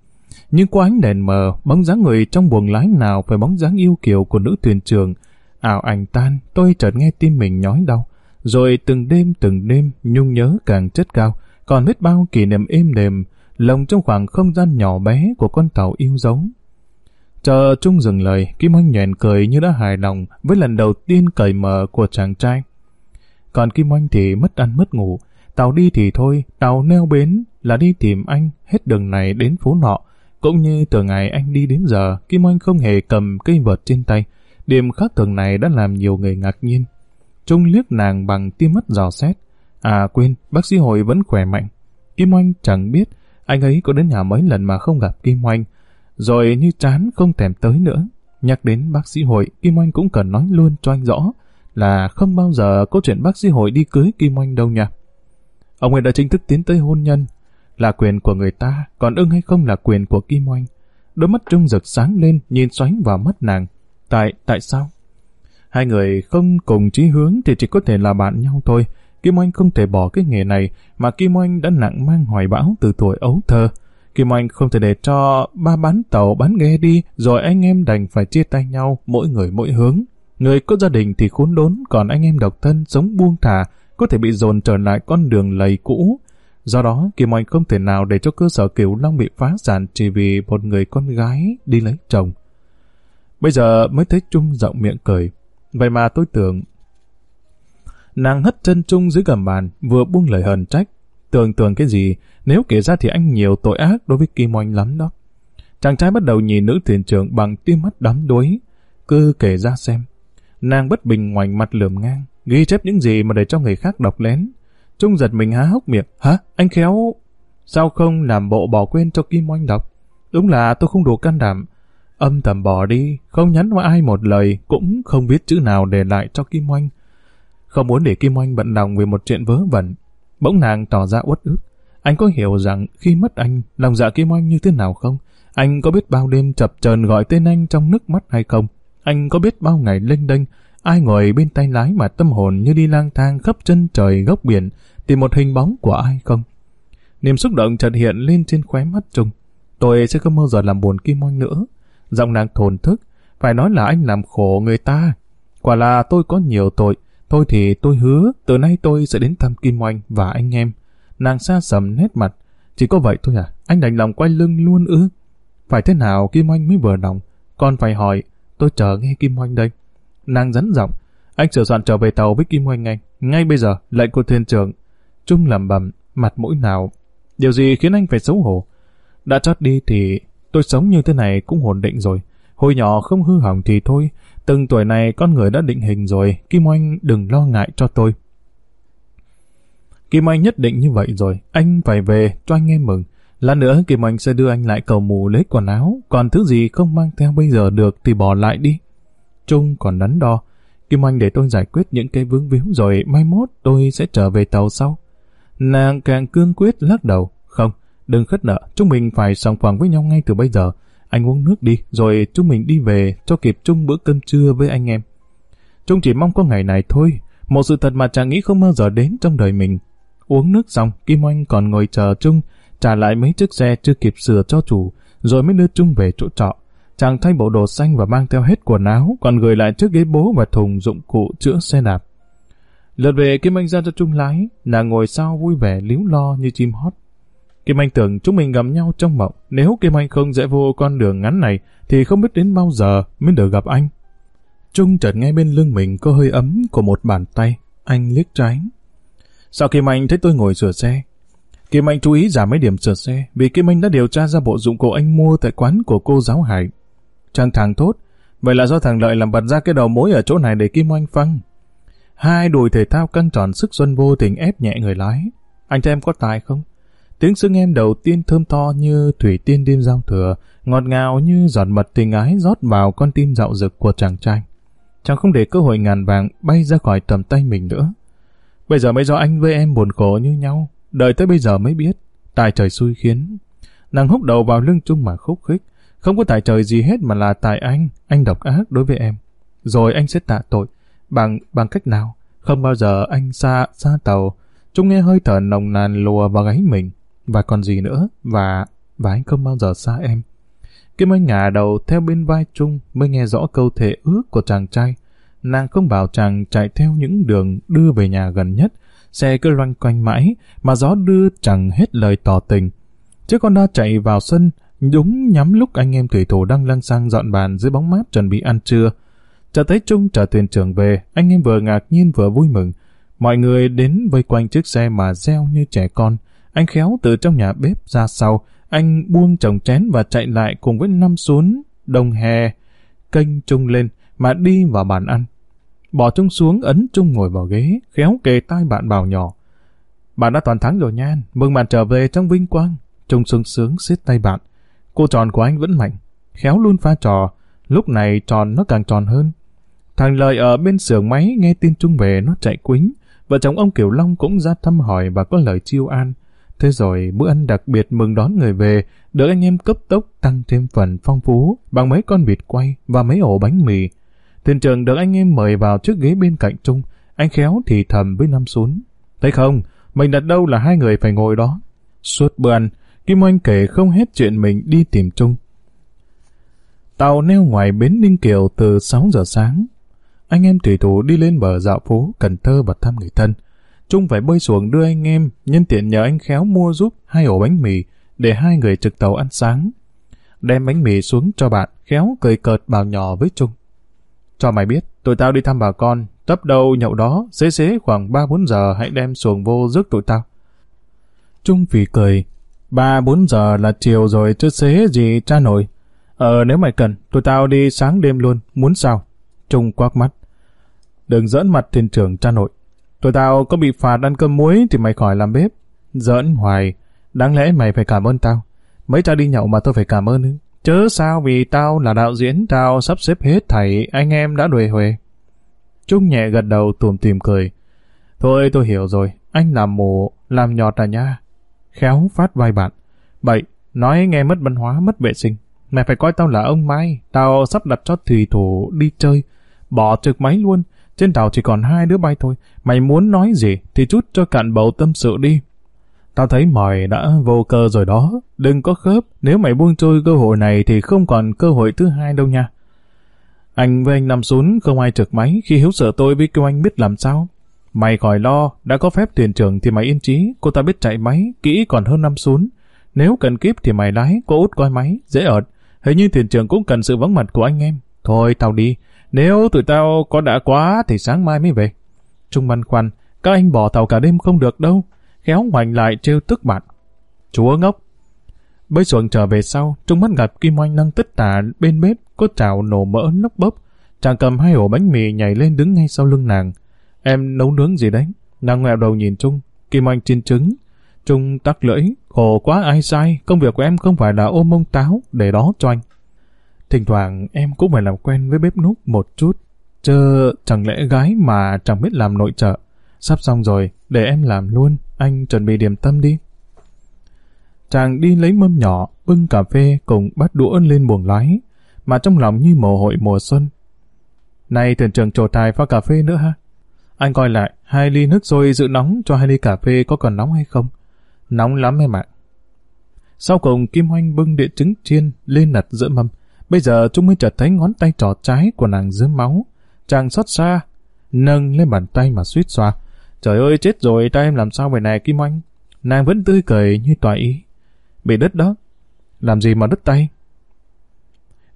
Nhưng qua ánh đèn mờ, bóng dáng người trong buồng lái nào phải bóng dáng yêu kiều của nữ thuyền trưởng. Ảo ảnh tan, tôi chợt nghe tim mình nhói đau. Rồi từng đêm từng đêm, nhung nhớ càng chất cao, còn biết bao kỷ niệm êm đềm, lồng trong khoảng không gian nhỏ bé của con tàu yêu dấu. Chờ Trung dừng lời, Kim Oanh nhoèn cười như đã hài lòng với lần đầu tiên cởi mở của chàng trai. Còn Kim Oanh thì mất ăn mất ngủ, tàu đi thì thôi, tàu neo bến là đi tìm anh hết đường này đến phố nọ. Cũng như từ ngày anh đi đến giờ, Kim Oanh không hề cầm cây vợt trên tay. Điểm khác thường này đã làm nhiều người ngạc nhiên. Trung liếc nàng bằng tia mắt dò xét. À quên, bác sĩ hội vẫn khỏe mạnh. Kim Oanh chẳng biết anh ấy có đến nhà mấy lần mà không gặp Kim Oanh, rồi như chán không thèm tới nữa. Nhắc đến bác sĩ hội, Kim Oanh cũng cần nói luôn cho anh rõ là không bao giờ có chuyện bác sĩ hội đi cưới Kim Oanh đâu nha. Ông ấy đã chính thức tiến tới hôn nhân, là quyền của người ta, còn ưng hay không là quyền của Kim Oanh. Đôi mắt trung rực sáng lên, nhìn xoáy vào mắt nàng. Tại, tại sao? Hai người không cùng chí hướng thì chỉ có thể là bạn nhau thôi, Kim Oanh không thể bỏ cái nghề này mà Kim Oanh đã nặng mang hoài bão từ tuổi ấu thơ. Kim Anh không thể để cho ba bán tàu bán ghe đi rồi anh em đành phải chia tay nhau mỗi người mỗi hướng. Người có gia đình thì khốn đốn còn anh em độc thân sống buông thả có thể bị dồn trở lại con đường lầy cũ. Do đó Kim Anh không thể nào để cho cơ sở Cửu Long bị phá sản chỉ vì một người con gái đi lấy chồng. Bây giờ mới thấy Trung rộng miệng cười. Vậy mà tôi tưởng Nàng hất chân trung dưới gầm bàn, vừa buông lời hờn trách. Tưởng tưởng cái gì, nếu kể ra thì anh nhiều tội ác đối với Kim Oanh lắm đó. Chàng trai bắt đầu nhìn nữ thuyền trưởng bằng tia mắt đắm đuối. Cứ kể ra xem. Nàng bất bình ngoảnh mặt lườm ngang, ghi chép những gì mà để cho người khác đọc lén. Trung giật mình há hốc miệng. Hả? Anh khéo... Sao không làm bộ bỏ quên cho Kim Oanh đọc? Đúng là tôi không đủ can đảm. Âm thầm bỏ đi, không nhắn với ai một lời, cũng không biết chữ nào để lại cho Kim Oanh không muốn để Kim Oanh bận lòng về một chuyện vớ vẩn. Bỗng nàng tỏ ra uất ức. Anh có hiểu rằng khi mất anh, lòng dạ Kim Oanh như thế nào không? Anh có biết bao đêm chập chờn gọi tên anh trong nước mắt hay không? Anh có biết bao ngày lênh đênh, ai ngồi bên tay lái mà tâm hồn như đi lang thang khắp chân trời góc biển, tìm một hình bóng của ai không? Niềm xúc động chợt hiện lên trên khóe mắt Trung. Tôi sẽ không bao giờ làm buồn Kim Oanh nữa. Giọng nàng thồn thức, phải nói là anh làm khổ người ta. Quả là tôi có nhiều tội, Thôi thì tôi hứa, từ nay tôi sẽ đến thăm Kim Oanh và anh em. Nàng xa sầm nét mặt. Chỉ có vậy thôi à? Anh đành lòng quay lưng luôn ư? Phải thế nào Kim Oanh mới vừa lòng? Còn phải hỏi, tôi chờ nghe Kim Oanh đây. Nàng rắn giọng. Anh sửa soạn trở về tàu với Kim Oanh ngay. Ngay bây giờ, lệnh của thuyền trưởng. Trung lẩm bầm, mặt mũi nào. Điều gì khiến anh phải xấu hổ? Đã chót đi thì tôi sống như thế này cũng hồn định rồi. Hồi nhỏ không hư hỏng thì thôi, Từng tuổi này con người đã định hình rồi, Kim Oanh đừng lo ngại cho tôi. Kim Oanh nhất định như vậy rồi, anh phải về cho anh em mừng. Lát nữa Kim Oanh sẽ đưa anh lại cầu mù lấy quần áo, còn thứ gì không mang theo bây giờ được thì bỏ lại đi. Trung còn đắn đo, Kim Oanh để tôi giải quyết những cái vướng víu rồi mai mốt tôi sẽ trở về tàu sau. Nàng càng cương quyết lắc đầu, không, đừng khất nợ, chúng mình phải sòng phẳng với nhau ngay từ bây giờ. Anh uống nước đi, rồi chúng mình đi về cho kịp chung bữa cơm trưa với anh em. Trung chỉ mong có ngày này thôi, một sự thật mà chàng nghĩ không bao giờ đến trong đời mình. Uống nước xong, Kim Oanh còn ngồi chờ Trung, trả lại mấy chiếc xe chưa kịp sửa cho chủ, rồi mới đưa Trung về chỗ trọ. Chàng thay bộ đồ xanh và mang theo hết quần áo, còn gửi lại chiếc ghế bố và thùng dụng cụ chữa xe đạp. Lượt về Kim Anh ra cho Trung lái, nàng ngồi sau vui vẻ líu lo như chim hót. Kim Anh tưởng chúng mình gặp nhau trong mộng, nếu Kim Anh không dễ vô con đường ngắn này, thì không biết đến bao giờ mới được gặp anh. Trung chợt ngay bên lưng mình có hơi ấm của một bàn tay, anh liếc trái. Sao Kim Anh thấy tôi ngồi sửa xe? Kim Anh chú ý giảm mấy điểm sửa xe, vì Kim Anh đã điều tra ra bộ dụng cụ anh mua tại quán của cô giáo Hải. Trang thằng tốt, vậy là do thằng Lợi làm bật ra cái đầu mối ở chỗ này để Kim Anh phăng. Hai đùi thể thao căng tròn sức xuân vô tình ép nhẹ người lái. Anh cho em có tài không? Tiếng xưng em đầu tiên thơm to như thủy tiên đêm giao thừa, ngọt ngào như giọt mật tình ái rót vào con tim dạo dực của chàng trai. Chàng không để cơ hội ngàn vàng bay ra khỏi tầm tay mình nữa. Bây giờ mới do anh với em buồn khổ như nhau, đợi tới bây giờ mới biết, tài trời xui khiến. Nàng húc đầu vào lưng chung mà khúc khích, không có tài trời gì hết mà là tài anh, anh độc ác đối với em. Rồi anh sẽ tạ tội, bằng bằng cách nào? Không bao giờ anh xa xa tàu, Trung nghe hơi thở nồng nàn lùa vào gáy mình. Và còn gì nữa? Và... và anh không bao giờ xa em. Kim Anh ngả đầu theo bên vai Trung mới nghe rõ câu thể ước của chàng trai. Nàng không bảo chàng chạy theo những đường đưa về nhà gần nhất, xe cứ loanh quanh mãi, mà gió đưa chẳng hết lời tỏ tình. Chiếc con đa chạy vào sân, đúng nhắm lúc anh em thủy thủ đang lăn sang dọn bàn dưới bóng mát chuẩn bị ăn trưa. Chờ thấy Trung trở thuyền trưởng về, anh em vừa ngạc nhiên vừa vui mừng. Mọi người đến vây quanh chiếc xe mà reo như trẻ con. Anh khéo từ trong nhà bếp ra sau, anh buông chồng chén và chạy lại cùng với năm xuống, đồng hè, kênh Trung lên mà đi vào bàn ăn. Bỏ Trung xuống ấn Trung ngồi vào ghế, khéo kề tai bạn bảo nhỏ. Bạn đã toàn thắng rồi nhan, mừng bạn trở về trong vinh quang. Trung sung sướng xiết tay bạn. Cô tròn của anh vẫn mạnh, khéo luôn pha trò, lúc này tròn nó càng tròn hơn. Thằng Lợi ở bên xưởng máy nghe tin Trung về nó chạy quính, vợ chồng ông Kiều Long cũng ra thăm hỏi và có lời chiêu an. Thế rồi bữa ăn đặc biệt mừng đón người về, được anh em cấp tốc tăng thêm phần phong phú bằng mấy con vịt quay và mấy ổ bánh mì. Thuyền trưởng được anh em mời vào chiếc ghế bên cạnh Trung, anh khéo thì thầm với Năm xuống. Thấy không, mình đặt đâu là hai người phải ngồi đó. Suốt bữa ăn, Kim Oanh kể không hết chuyện mình đi tìm Trung. Tàu neo ngoài bến Ninh Kiều từ 6 giờ sáng. Anh em thủy thủ đi lên bờ dạo phố Cần Thơ và thăm người thân. Trung phải bơi xuồng đưa anh em, nhân tiện nhờ anh khéo mua giúp hai ổ bánh mì để hai người trực tàu ăn sáng. Đem bánh mì xuống cho bạn, khéo cười cợt bảo nhỏ với Trung. Cho mày biết, tụi tao đi thăm bà con, tấp đầu nhậu đó, xế xế khoảng 3-4 giờ hãy đem xuồng vô rước tụi tao. Trung phì cười, 3-4 giờ là chiều rồi chứ xế gì cha nổi. Ờ nếu mày cần, tụi tao đi sáng đêm luôn, muốn sao? Trung quắc mắt. Đừng dẫn mặt thuyền trưởng cha nội. Tụi tao có bị phạt ăn cơm muối thì mày khỏi làm bếp. Giỡn hoài, đáng lẽ mày phải cảm ơn tao. Mấy tao đi nhậu mà tôi phải cảm ơn ư. Chớ sao vì tao là đạo diễn, tao sắp xếp hết thảy anh em đã đuổi huề. Trung nhẹ gật đầu tùm tìm cười. Thôi tôi hiểu rồi, anh làm mù, làm nhọt à nha. Khéo phát vai bạn. Bậy, nói nghe mất văn hóa, mất vệ sinh. Mày phải coi tao là ông Mai, tao sắp đặt cho thủy thủ đi chơi. Bỏ trực máy luôn, trên tàu chỉ còn hai đứa bay thôi. Mày muốn nói gì thì chút cho cạn bầu tâm sự đi. Tao thấy mỏi đã vô cơ rồi đó. Đừng có khớp, nếu mày buông trôi cơ hội này thì không còn cơ hội thứ hai đâu nha. Anh với anh nằm xuống không ai trực máy khi hiếu sợ tôi với kêu anh biết làm sao. Mày khỏi lo, đã có phép thuyền trưởng thì mày yên trí, cô ta biết chạy máy, kỹ còn hơn năm xuống. Nếu cần kiếp thì mày lái, cô út coi máy, dễ ợt. Hình như thuyền trưởng cũng cần sự vắng mặt của anh em. Thôi tao đi, nếu tụi tao có đã quá thì sáng mai mới về. Trung băn khoăn, các anh bỏ tàu cả đêm không được đâu. Khéo ngoảnh lại trêu tức bạn. Chúa ngốc. Bấy xuồng trở về sau, Trung bắt gặp Kim Oanh đang tất tả bên bếp có chảo nổ mỡ lốc bốc. Chàng cầm hai ổ bánh mì nhảy lên đứng ngay sau lưng nàng. Em nấu nướng gì đấy? Nàng ngoẹo đầu nhìn Trung. Kim Oanh chiên trứng. Trung tắc lưỡi. Khổ quá ai sai. Công việc của em không phải là ôm mông táo để đó cho anh. Thỉnh thoảng em cũng phải làm quen với bếp núc một chút. Chơ chẳng lẽ gái mà chẳng biết làm nội trợ. Sắp xong rồi, để em làm luôn. Anh chuẩn bị điểm tâm đi. Chàng đi lấy mâm nhỏ, bưng cà phê cùng bắt đũa lên buồng lái, mà trong lòng như mồ hội mùa xuân. Này thuyền trưởng trổ tài pha cà phê nữa ha? Anh coi lại, hai ly nước sôi giữ nóng cho hai ly cà phê có còn nóng hay không? Nóng lắm em ạ. Sau cùng Kim hoanh bưng đĩa trứng chiên lên đặt giữa mâm. Bây giờ chúng mới chợt thấy ngón tay trỏ trái của nàng dưới máu. Chàng xót xa, nâng lên bàn tay mà suýt xoa. Trời ơi chết rồi, tay em làm sao vậy này Kim Oanh? Nàng vẫn tươi cười như tòa ý. Bị đứt đó. Làm gì mà đứt tay?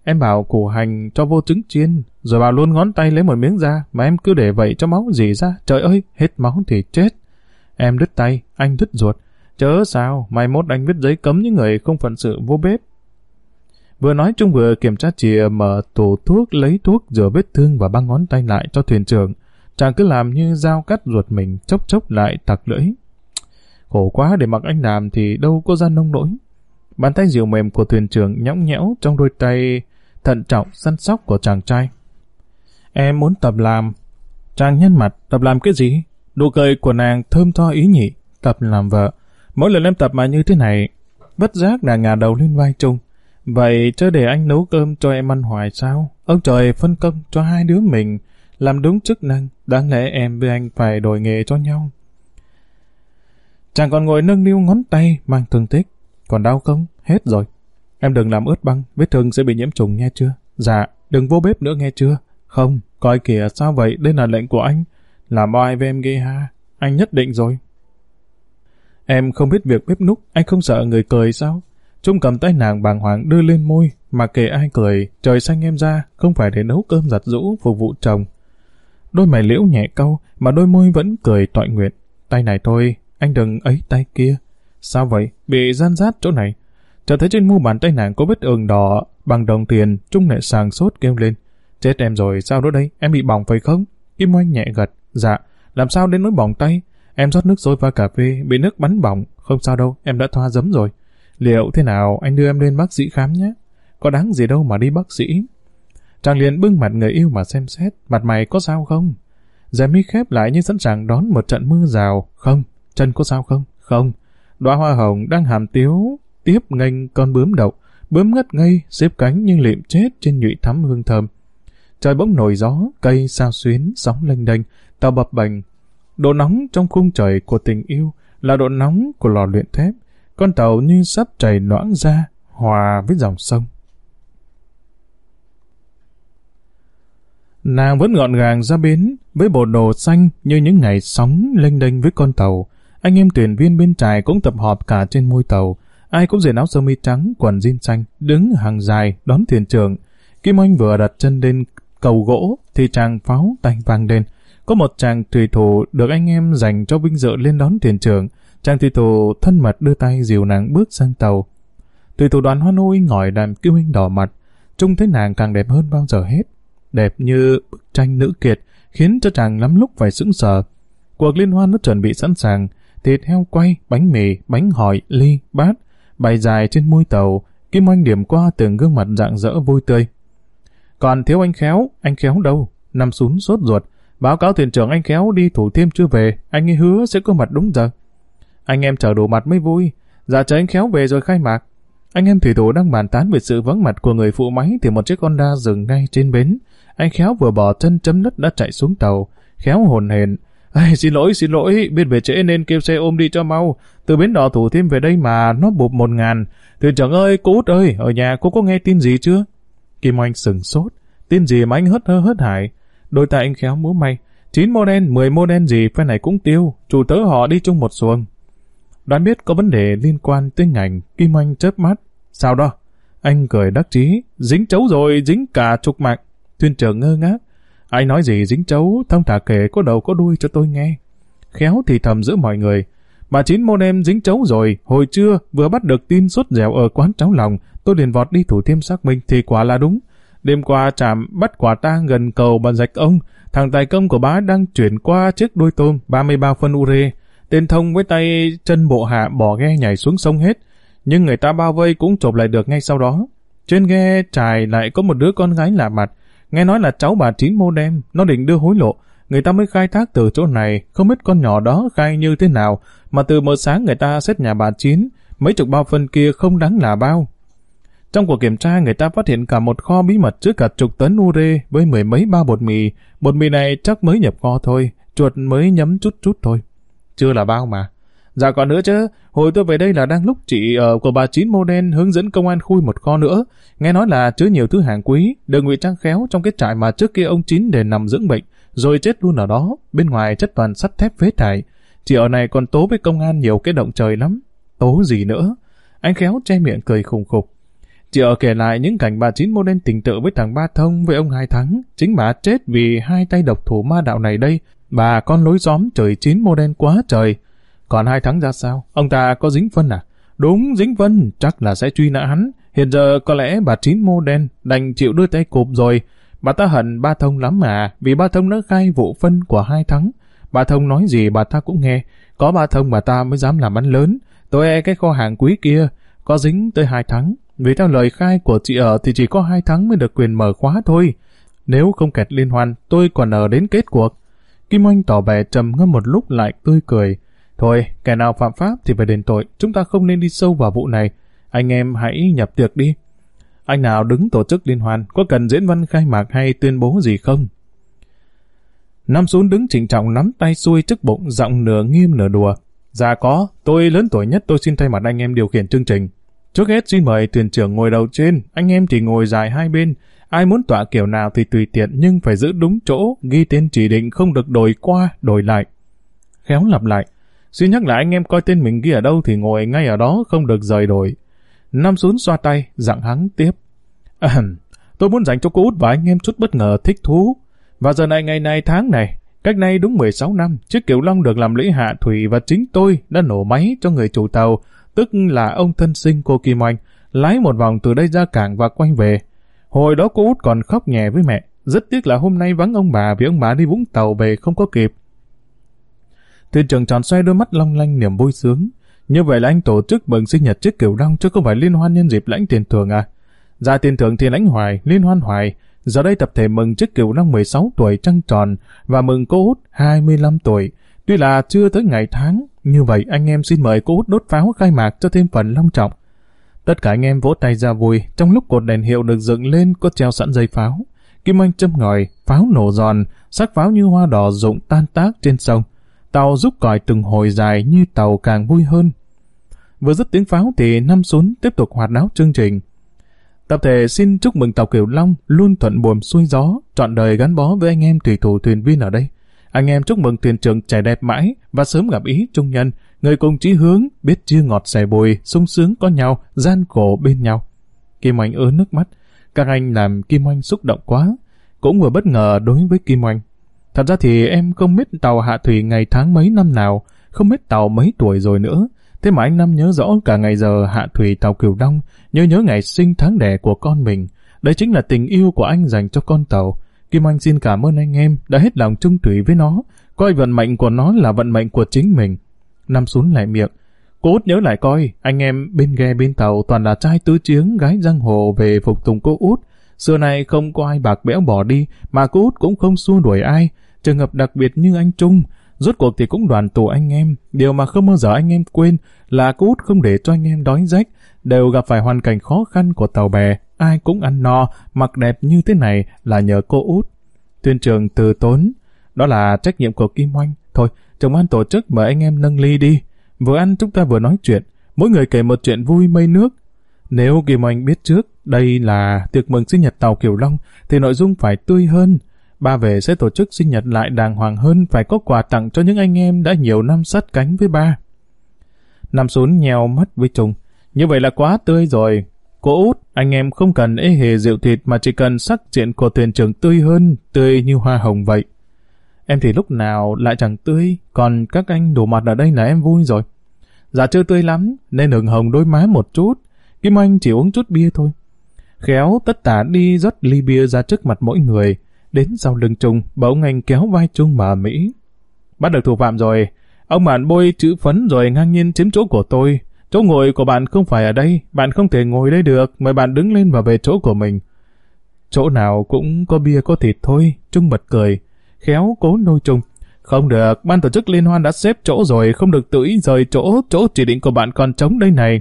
Em bảo củ hành cho vô trứng chiên, rồi bảo luôn ngón tay lấy một miếng ra, mà em cứ để vậy cho máu gì ra. Trời ơi, hết máu thì chết. Em đứt tay, anh đứt ruột. Chớ sao, mai mốt anh viết giấy cấm những người không phận sự vô bếp. Vừa nói Trung vừa kiểm tra chìa mở tủ thuốc lấy thuốc rửa vết thương và băng ngón tay lại cho thuyền trưởng. Chàng cứ làm như dao cắt ruột mình chốc chốc lại tặc lưỡi. Khổ quá để mặc anh làm thì đâu có ra nông nỗi. Bàn tay dịu mềm của thuyền trưởng nhõng nhẽo trong đôi tay thận trọng săn sóc của chàng trai. Em muốn tập làm. Chàng nhân mặt, tập làm cái gì? Nụ cười của nàng thơm tho ý nhị, tập làm vợ. Mỗi lần em tập mà như thế này, bất giác nàng ngả đầu lên vai Trung. Vậy chớ để anh nấu cơm cho em ăn hoài sao? Ông trời phân công cho hai đứa mình làm đúng chức năng, đáng lẽ em với anh phải đổi nghề cho nhau. Chàng còn ngồi nâng niu ngón tay mang thương tích. Còn đau không? Hết rồi. Em đừng làm ướt băng, vết thương sẽ bị nhiễm trùng nghe chưa? Dạ, đừng vô bếp nữa nghe chưa? Không, coi kìa, sao vậy? Đây là lệnh của anh. Làm oai với em ghê ha? Anh nhất định rồi. Em không biết việc bếp núc, anh không sợ người cười sao? Trung cầm tay nàng bàng hoàng đưa lên môi, mà kể ai cười, trời xanh em ra, không phải để nấu cơm giặt rũ phục vụ chồng. Đôi mày liễu nhẹ câu, mà đôi môi vẫn cười tọa nguyện. Tay này thôi, anh đừng ấy tay kia. Sao vậy? Bị gian rát chỗ này. Chợt thấy trên mu bàn tay nàng có vết ửng đỏ bằng đồng tiền, Trung lại sàng sốt kêu lên. Chết em rồi, sao đó đây? Em bị bỏng phải không? Kim Oanh nhẹ gật. Dạ, làm sao đến nỗi bỏng tay? Em rót nước sôi pha cà phê, bị nước bắn bỏng. Không sao đâu, em đã thoa giấm rồi. Liệu thế nào, anh đưa em lên bác sĩ khám nhé. Có đáng gì đâu mà đi bác sĩ. Chàng liền bưng mặt người yêu mà xem xét, mặt mày có sao không? Rèm mi khép lại như sẵn sàng đón một trận mưa rào. Không, chân có sao không? Không. Đóa hoa hồng đang hàm tiếu, tiếp nghênh con bướm đậu. Bướm ngất ngây, xếp cánh nhưng liệm chết trên nhụy thắm hương thơm. Trời bỗng nổi gió, cây sao xuyến, sóng lênh đênh, tàu bập bềnh. Độ nóng trong khung trời của tình yêu là độ nóng của lò luyện thép. Con tàu như sắp chảy loãng ra, hòa với dòng sông. Nàng vẫn gọn gàng ra bến, với bộ đồ xanh như những ngày sóng lênh đênh với con tàu. Anh em thuyền viên bên trại cũng tập họp cả trên môi tàu. Ai cũng diện áo sơ mi trắng, quần jean xanh, đứng hàng dài đón thuyền trưởng. Kim Anh vừa đặt chân lên cầu gỗ thì chàng pháo tay vang lên. Có một chàng thủy thủ được anh em dành cho vinh dự lên đón thuyền trưởng. Chàng thủy thủ thân mật đưa tay dìu nàng bước sang tàu. Thủy thủ đoàn hoan hô ngỏi đàn kiêu Anh đỏ mặt. Trông thấy nàng càng đẹp hơn bao giờ hết. Đẹp như bức tranh nữ kiệt, khiến cho chàng lắm lúc phải sững sờ. Cuộc liên hoan đã chuẩn bị sẵn sàng, thịt heo quay, bánh mì, bánh hỏi, ly, bát, bày dài trên môi tàu, Kim Oanh điểm qua từng gương mặt rạng rỡ vui tươi. Còn thiếu anh Khéo, anh Khéo đâu? Nằm xuống sốt ruột, báo cáo thuyền trưởng anh Khéo đi thủ thiêm chưa về, anh ấy hứa sẽ có mặt đúng giờ. Anh em chờ đủ mặt mới vui, dạ chờ anh Khéo về rồi khai mạc. Anh em thủy thủ đang bàn tán về sự vắng mặt của người phụ máy thì một chiếc Honda dừng ngay trên bến. Anh Khéo vừa bỏ chân chấm đất đã chạy xuống tàu. Khéo hồn hển. Ai, xin lỗi, xin lỗi, biết về trễ nên kêu xe ôm đi cho mau. Từ bến đỏ thủ thêm về đây mà nó bụp một ngàn. Thuyền trưởng ơi, cô út ơi, ở nhà cô có nghe tin gì chưa? Kim Oanh sừng sốt. Tin gì mà anh hớt hơ hớt hải. Đôi tay anh khéo múa may. chín mô đen, mười mô đen gì phe này cũng tiêu. Chủ tớ họ đi chung một xuồng. Đoán biết có vấn đề liên quan tới ngành, Kim anh chớp mắt. Sao đó? Anh cười đắc chí. Dính chấu rồi, dính cả chục mạng. Thuyền trưởng ngơ ngác. Anh nói gì dính chấu, thông thả kể có đầu có đuôi cho tôi nghe. Khéo thì thầm giữa mọi người. Bà chín môn em dính chấu rồi, hồi trưa vừa bắt được tin sốt dẻo ở quán cháo lòng, tôi liền vọt đi thủ thiêm xác minh thì quả là đúng. Đêm qua chạm bắt quả tang gần cầu bàn rạch ông, thằng tài công của bá đang chuyển qua chiếc đuôi tôm 33 phân ure. Tên thông với tay chân bộ hạ bỏ ghe nhảy xuống sông hết, nhưng người ta bao vây cũng chộp lại được ngay sau đó. Trên ghe trài lại có một đứa con gái lạ mặt, Nghe nói là cháu bà Chín mô đem, nó định đưa hối lộ. Người ta mới khai thác từ chỗ này, không biết con nhỏ đó khai như thế nào, mà từ mờ sáng người ta xét nhà bà Chín, mấy chục bao phân kia không đáng là bao. Trong cuộc kiểm tra, người ta phát hiện cả một kho bí mật chứa cả chục tấn ure với mười mấy bao bột mì. Bột mì này chắc mới nhập kho thôi, chuột mới nhấm chút chút thôi. Chưa là bao mà. Dạ còn nữa chứ, hồi tôi về đây là đang lúc chị ở của bà Chín Mô Đen hướng dẫn công an khui một kho nữa. Nghe nói là chứa nhiều thứ hàng quý, được ngụy trang khéo trong cái trại mà trước kia ông Chín để nằm dưỡng bệnh, rồi chết luôn ở đó, bên ngoài chất toàn sắt thép phế thải. Chị ở này còn tố với công an nhiều cái động trời lắm. Tố gì nữa? Anh khéo che miệng cười khùng khục. Chị ở kể lại những cảnh bà Chín Mô Đen tình tự với thằng Ba Thông với ông Hai Thắng. Chính bà chết vì hai tay độc thủ ma đạo này đây. Bà con lối xóm trời Chín Mô Đen quá trời. Còn hai tháng ra sao? Ông ta có dính phân à? Đúng, dính phân, chắc là sẽ truy nã hắn. Hiện giờ có lẽ bà Chín Mô Đen đành chịu đưa tay cụp rồi. Bà ta hận ba thông lắm mà, vì ba thông đã khai vụ phân của hai tháng. Bà thông nói gì bà ta cũng nghe. Có ba thông bà ta mới dám làm ăn lớn. Tôi e cái kho hàng quý kia, có dính tới hai tháng. Vì theo lời khai của chị ở thì chỉ có hai tháng mới được quyền mở khóa thôi. Nếu không kẹt liên hoan, tôi còn ở đến kết cuộc. Kim Oanh tỏ vẻ trầm ngâm một lúc lại tươi cười. Thôi, kẻ nào phạm pháp thì phải đền tội, chúng ta không nên đi sâu vào vụ này. Anh em hãy nhập tiệc đi. Anh nào đứng tổ chức liên hoan, có cần diễn văn khai mạc hay tuyên bố gì không? Nam xuống đứng trịnh trọng nắm tay xuôi trước bụng, giọng nửa nghiêm nửa đùa. Dạ có, tôi lớn tuổi nhất tôi xin thay mặt anh em điều khiển chương trình. Trước hết xin mời thuyền trưởng ngồi đầu trên, anh em thì ngồi dài hai bên. Ai muốn tọa kiểu nào thì tùy tiện nhưng phải giữ đúng chỗ, ghi tên chỉ định không được đổi qua, đổi lại. Khéo lặp lại. Xin nhắc lại anh em coi tên mình ghi ở đâu thì ngồi ngay ở đó không được rời đổi. Nam xuống xoa tay, dặn hắn tiếp. À, tôi muốn dành cho cô út và anh em chút bất ngờ thích thú. Và giờ này ngày này tháng này, cách nay đúng 16 năm, chiếc Kiều Long được làm lễ hạ thủy và chính tôi đã nổ máy cho người chủ tàu, tức là ông thân sinh cô Kim Oanh, lái một vòng từ đây ra cảng và quay về. Hồi đó cô út còn khóc nhẹ với mẹ, rất tiếc là hôm nay vắng ông bà vì ông bà đi Vũng Tàu về không có kịp. Thuyền trưởng tròn xoay đôi mắt long lanh niềm vui sướng. Như vậy là anh tổ chức mừng sinh nhật trước kiểu long chứ không phải liên hoan nhân dịp lãnh tiền thưởng à? Ra tiền thưởng thì lãnh hoài, liên hoan hoài. Giờ đây tập thể mừng trước kiểu long 16 tuổi trăng tròn và mừng cô út 25 tuổi. Tuy là chưa tới ngày tháng, như vậy anh em xin mời cô út đốt pháo khai mạc cho thêm phần long trọng. Tất cả anh em vỗ tay ra vui, trong lúc cột đèn hiệu được dựng lên có treo sẵn dây pháo. Kim Anh châm ngòi, pháo nổ giòn, sắc pháo như hoa đỏ rụng tan tác trên sông. Tàu rút còi từng hồi dài như tàu càng vui hơn. Vừa dứt tiếng pháo thì năm xuống tiếp tục hoạt náo chương trình. Tập thể xin chúc mừng tàu Kiều Long luôn thuận buồm xuôi gió, trọn đời gắn bó với anh em thủy thủ thuyền viên ở đây. Anh em chúc mừng thuyền trưởng trẻ đẹp mãi và sớm gặp ý trung nhân, người cùng chí hướng, biết chia ngọt sẻ bùi, sung sướng có nhau, gian khổ bên nhau. Kim Oanh ứa nước mắt, các anh làm Kim Oanh xúc động quá, cũng vừa bất ngờ đối với Kim Oanh. Thật ra thì em không biết tàu hạ thủy ngày tháng mấy năm nào, không biết tàu mấy tuổi rồi nữa. Thế mà anh Năm nhớ rõ cả ngày giờ hạ thủy tàu Kiều Đông, nhớ nhớ ngày sinh tháng đẻ của con mình. Đấy chính là tình yêu của anh dành cho con tàu. Kim Anh xin cảm ơn anh em đã hết lòng trung thủy với nó, coi vận mệnh của nó là vận mệnh của chính mình. Năm xuống lại miệng. Cô út nhớ lại coi, anh em bên ghe bên tàu toàn là trai tứ chiếng, gái giang hồ về phục tùng cô út. Xưa nay không có ai bạc bẽo bỏ đi, mà cô út cũng không xua đuổi ai. Trường hợp đặc biệt như anh Trung, rốt cuộc thì cũng đoàn tụ anh em. Điều mà không bao giờ anh em quên là cô út không để cho anh em đói rách, đều gặp phải hoàn cảnh khó khăn của tàu bè. Ai cũng ăn no, mặc đẹp như thế này là nhờ cô út. Tuyên trường từ tốn, đó là trách nhiệm của Kim Oanh. Thôi, chồng ăn tổ chức mời anh em nâng ly đi. Vừa ăn chúng ta vừa nói chuyện, mỗi người kể một chuyện vui mây nước. Nếu Kim Oanh biết trước đây là tiệc mừng sinh nhật tàu Kiều Long, thì nội dung phải tươi hơn. Ba về sẽ tổ chức sinh nhật lại đàng hoàng hơn, phải có quà tặng cho những anh em đã nhiều năm sát cánh với ba. Nằm xuống nhèo mắt với chồng Như vậy là quá tươi rồi. Cô út, anh em không cần ế hề rượu thịt mà chỉ cần sắc diện của thuyền trưởng tươi hơn, tươi như hoa hồng vậy. Em thì lúc nào lại chẳng tươi, còn các anh đổ mặt ở đây là em vui rồi. Dạ chưa tươi lắm, nên hừng hồng đôi má một chút. Kim Anh chỉ uống chút bia thôi. Khéo tất tả đi rót ly bia ra trước mặt mỗi người. Đến sau lưng Trung, bỗng anh kéo vai Trung mà Mỹ. Bắt được thủ phạm rồi. Ông bạn bôi chữ phấn rồi ngang nhiên chiếm chỗ của tôi. Chỗ ngồi của bạn không phải ở đây. Bạn không thể ngồi đây được. Mời bạn đứng lên và về chỗ của mình. Chỗ nào cũng có bia có thịt thôi. Trung bật cười. Khéo cố nôi Trung. Không được, ban tổ chức liên hoan đã xếp chỗ rồi, không được tự ý rời chỗ, chỗ chỉ định của bạn còn trống đây này.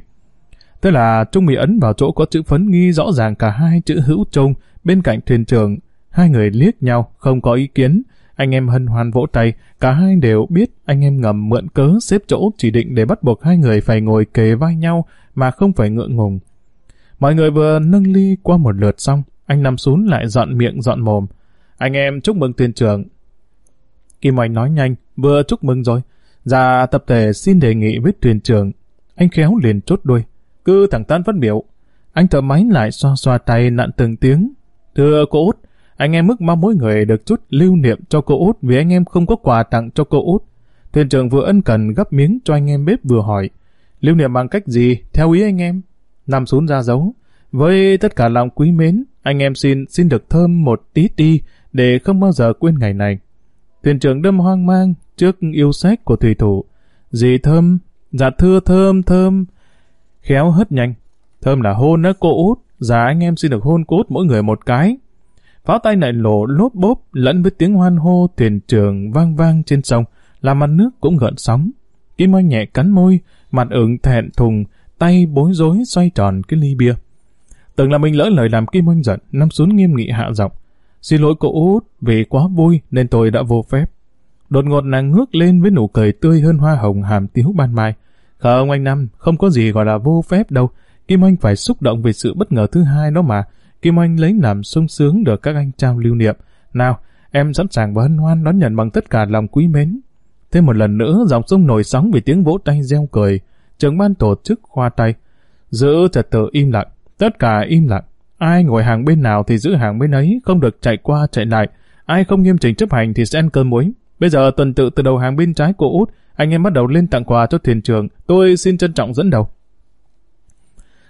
Thế là Trung bị ấn vào chỗ có chữ phấn nghi rõ ràng cả hai chữ hữu Trung bên cạnh thuyền trưởng. Hai người liếc nhau, không có ý kiến. Anh em hân hoan vỗ tay, cả hai đều biết anh em ngầm mượn cớ xếp chỗ chỉ định để bắt buộc hai người phải ngồi kề vai nhau mà không phải ngượng ngùng. Mọi người vừa nâng ly qua một lượt xong, anh nằm xuống lại dọn miệng dọn mồm. Anh em chúc mừng thuyền trưởng. Kim Oanh nói nhanh, vừa chúc mừng rồi. Dạ tập thể xin đề nghị với thuyền trưởng. Anh khéo liền chốt đuôi. Cứ thẳng tan phát biểu. Anh thợ máy lại xoa xoa tay nặn từng tiếng. Thưa cô út, anh em mức mong mỗi người được chút lưu niệm cho cô út vì anh em không có quà tặng cho cô út. Thuyền trưởng vừa ân cần gấp miếng cho anh em bếp vừa hỏi. Lưu niệm bằng cách gì, theo ý anh em? Nằm xuống ra dấu. Với tất cả lòng quý mến, anh em xin xin được thơm một tí ti để không bao giờ quên ngày này. Thuyền trưởng đâm hoang mang trước yêu sách của thủy thủ. Dì thơm, dạ thưa thơm thơm. Khéo hất nhanh. Thơm là hôn á cô út, dạ anh em xin được hôn cô út mỗi người một cái. Pháo tay lại lộ lốp bốp lẫn với tiếng hoan hô thuyền trưởng vang vang trên sông, làm mặt nước cũng gợn sóng. Kim Anh nhẹ cắn môi, mặt ửng thẹn thùng, tay bối rối xoay tròn cái ly bia. Tưởng là mình lỡ lời làm Kim Anh giận, nằm xuống nghiêm nghị hạ giọng. Xin lỗi cô út, vì quá vui nên tôi đã vô phép. Đột ngột nàng ngước lên với nụ cười tươi hơn hoa hồng hàm tiếu ban mai. Không anh Năm, không có gì gọi là vô phép đâu. Kim Anh phải xúc động về sự bất ngờ thứ hai đó mà. Kim Anh lấy làm sung sướng được các anh trao lưu niệm. Nào, em sẵn sàng và hân hoan đón nhận bằng tất cả lòng quý mến. Thêm một lần nữa, dòng sông nổi sóng vì tiếng vỗ tay reo cười. Trưởng ban tổ chức khoa tay. Giữ trật tự im lặng, tất cả im lặng. Ai ngồi hàng bên nào thì giữ hàng bên ấy, không được chạy qua chạy lại. Ai không nghiêm chỉnh chấp hành thì sẽ ăn cơm muối. Bây giờ tuần tự từ đầu hàng bên trái của út, anh em bắt đầu lên tặng quà cho thuyền trưởng. Tôi xin trân trọng dẫn đầu.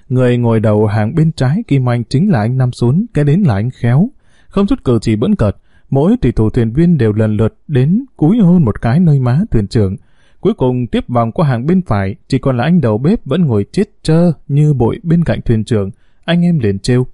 Người ngồi đầu hàng bên trái Kim Anh chính là anh Nam Xuân, cái đến là anh Khéo. Không chút cử chỉ bỡn cợt, mỗi thủy thủ thuyền viên đều lần lượt đến cúi hôn một cái nơi má thuyền trưởng. Cuối cùng tiếp vòng qua hàng bên phải, chỉ còn là anh đầu bếp vẫn ngồi chết trơ như bội bên cạnh thuyền trưởng. Anh em liền trêu.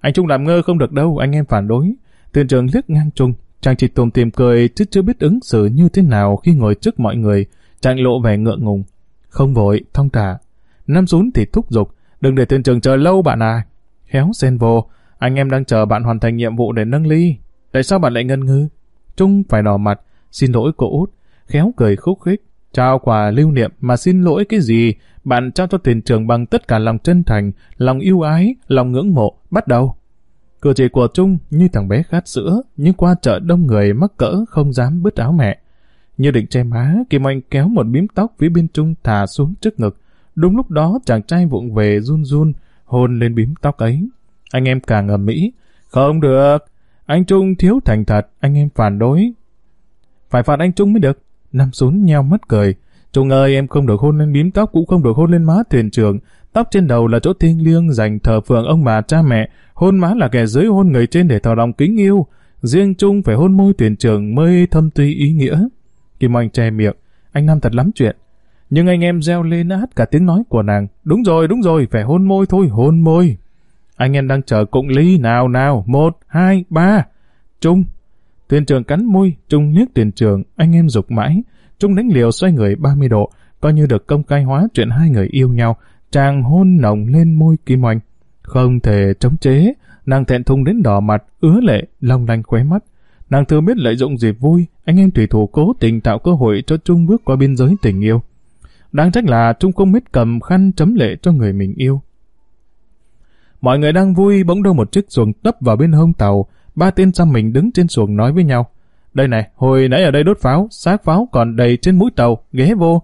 Anh Trung làm ngơ không được đâu, anh em phản đối. Thuyền trưởng liếc ngang Trung, chàng chỉ tùm tìm cười chứ chưa biết ứng xử như thế nào khi ngồi trước mọi người. Chàng lộ vẻ ngượng ngùng. Không vội, thong thả. Nam xuống thì thúc giục. Đừng để thuyền trưởng chờ lâu bạn à. Khéo xen vô, anh em đang chờ bạn hoàn thành nhiệm vụ để nâng ly. Tại sao bạn lại ngân ngư? Trung phải đỏ mặt, xin lỗi cô út. Khéo cười khúc khích. Trao quà lưu niệm mà xin lỗi cái gì? Bạn trao cho thuyền trưởng bằng tất cả lòng chân thành, lòng yêu ái, lòng ngưỡng mộ. Bắt đầu. Cử chỉ của Trung như thằng bé khát sữa, nhưng qua chợ đông người mắc cỡ không dám bứt áo mẹ. Như định che má, Kim Anh kéo một bím tóc phía bên Trung thả xuống trước ngực. Đúng lúc đó chàng trai vụng về run run, hôn lên bím tóc ấy. Anh em càng ầm mỹ. Không được, anh Trung thiếu thành thật, anh em phản đối. Phải phạt anh Trung mới được. Nam Sún nheo mắt cười. Trung ơi, em không được hôn lên bím tóc, cũng không được hôn lên má thuyền trưởng. Tóc trên đầu là chỗ thiêng liêng dành thờ phượng ông bà cha mẹ. Hôn má là kẻ dưới hôn người trên để tỏ lòng kính yêu. Riêng Trung phải hôn môi thuyền trưởng mới thâm tuy ý nghĩa. Kim Anh che miệng. Anh Nam thật lắm chuyện. Nhưng anh em reo lên át cả tiếng nói của nàng. Đúng rồi, đúng rồi, phải hôn môi thôi, hôn môi. Anh em đang chờ cụng ly, nào nào, một, hai, ba. Trung. Thuyền trưởng cắn môi, Trung liếc thuyền trưởng, anh em dục mãi. Trung đánh liều xoay người 30 độ, coi như được công khai hóa chuyện hai người yêu nhau. Chàng hôn nồng lên môi Kim Oanh. Không thể chống chế, nàng thẹn thùng đến đỏ mặt, ứa lệ, long lanh khóe mắt. Nàng thường biết lợi dụng dịp vui, anh em thủy thủ cố tình tạo cơ hội cho Trung bước qua biên giới tình yêu. Đáng trách là Trung không biết cầm khăn chấm lệ cho người mình yêu. Mọi người đang vui, bỗng đâu một chiếc xuồng tấp vào bên hông tàu, ba tên xăm mình đứng trên xuồng nói với nhau. Đây này, hồi nãy ở đây đốt pháo, xác pháo còn đầy trên mũi tàu, ghé vô.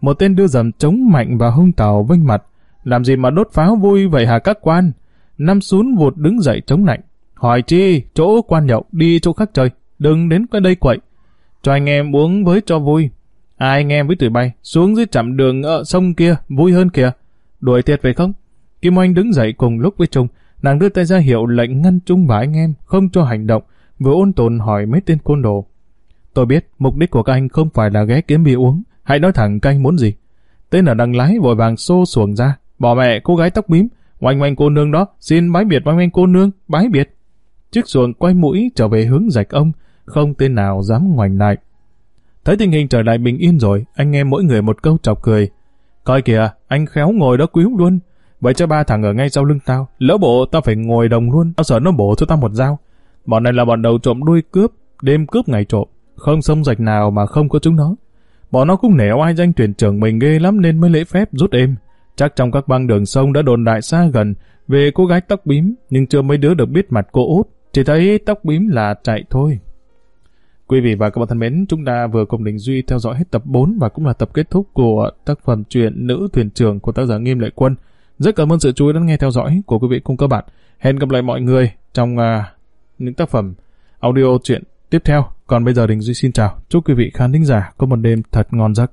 Một tên đưa dầm chống mạnh vào hông tàu vinh mặt. Làm gì mà đốt pháo vui vậy hả các quan? Năm xuống vụt đứng dậy chống lạnh. Hỏi chi, chỗ quan nhậu, đi chỗ khác chơi, đừng đến qua đây quậy. Cho anh em uống với cho vui. Ai anh em với tụi bay, xuống dưới chạm đường ở sông kia, vui hơn kìa. Đuổi thiệt phải không? Kim Oanh đứng dậy cùng lúc với Trung, nàng đưa tay ra hiệu lệnh ngăn Trung và anh em, không cho hành động, vừa ôn tồn hỏi mấy tên côn đồ. Tôi biết, mục đích của các anh không phải là ghé kiếm bia uống, hãy nói thẳng các anh muốn gì. Tên ở đằng lái vội vàng xô xuồng ra, bỏ mẹ cô gái tóc bím, oanh oanh cô nương đó, xin bái biệt oanh oanh cô nương, bái biệt. Chiếc xuồng quay mũi trở về hướng rạch ông, không tên nào dám ngoảnh lại. Thấy tình hình trở lại bình yên rồi, anh nghe mỗi người một câu chọc cười. Coi kìa, anh khéo ngồi đó quýu luôn. Vậy cho ba thằng ở ngay sau lưng tao, lỡ bộ tao phải ngồi đồng luôn, tao sợ nó bổ cho tao một dao. Bọn này là bọn đầu trộm đuôi cướp, đêm cướp ngày trộm, không sông rạch nào mà không có chúng nó. Bọn nó cũng nể oai danh tuyển trưởng mình ghê lắm nên mới lễ phép rút êm. Chắc trong các băng đường sông đã đồn đại xa gần về cô gái tóc bím, nhưng chưa mấy đứa được biết mặt cô út, chỉ thấy tóc bím là chạy thôi. Quý vị và các bạn thân mến, chúng ta vừa cùng Đình Duy theo dõi hết tập 4 và cũng là tập kết thúc của tác phẩm truyện Nữ Thuyền trưởng của tác giả Nghiêm Lệ Quân. Rất cảm ơn sự chú ý lắng nghe theo dõi của quý vị cùng các bạn. Hẹn gặp lại mọi người trong uh, những tác phẩm audio truyện tiếp theo. Còn bây giờ Đình Duy xin chào. Chúc quý vị khán thính giả có một đêm thật ngon giấc.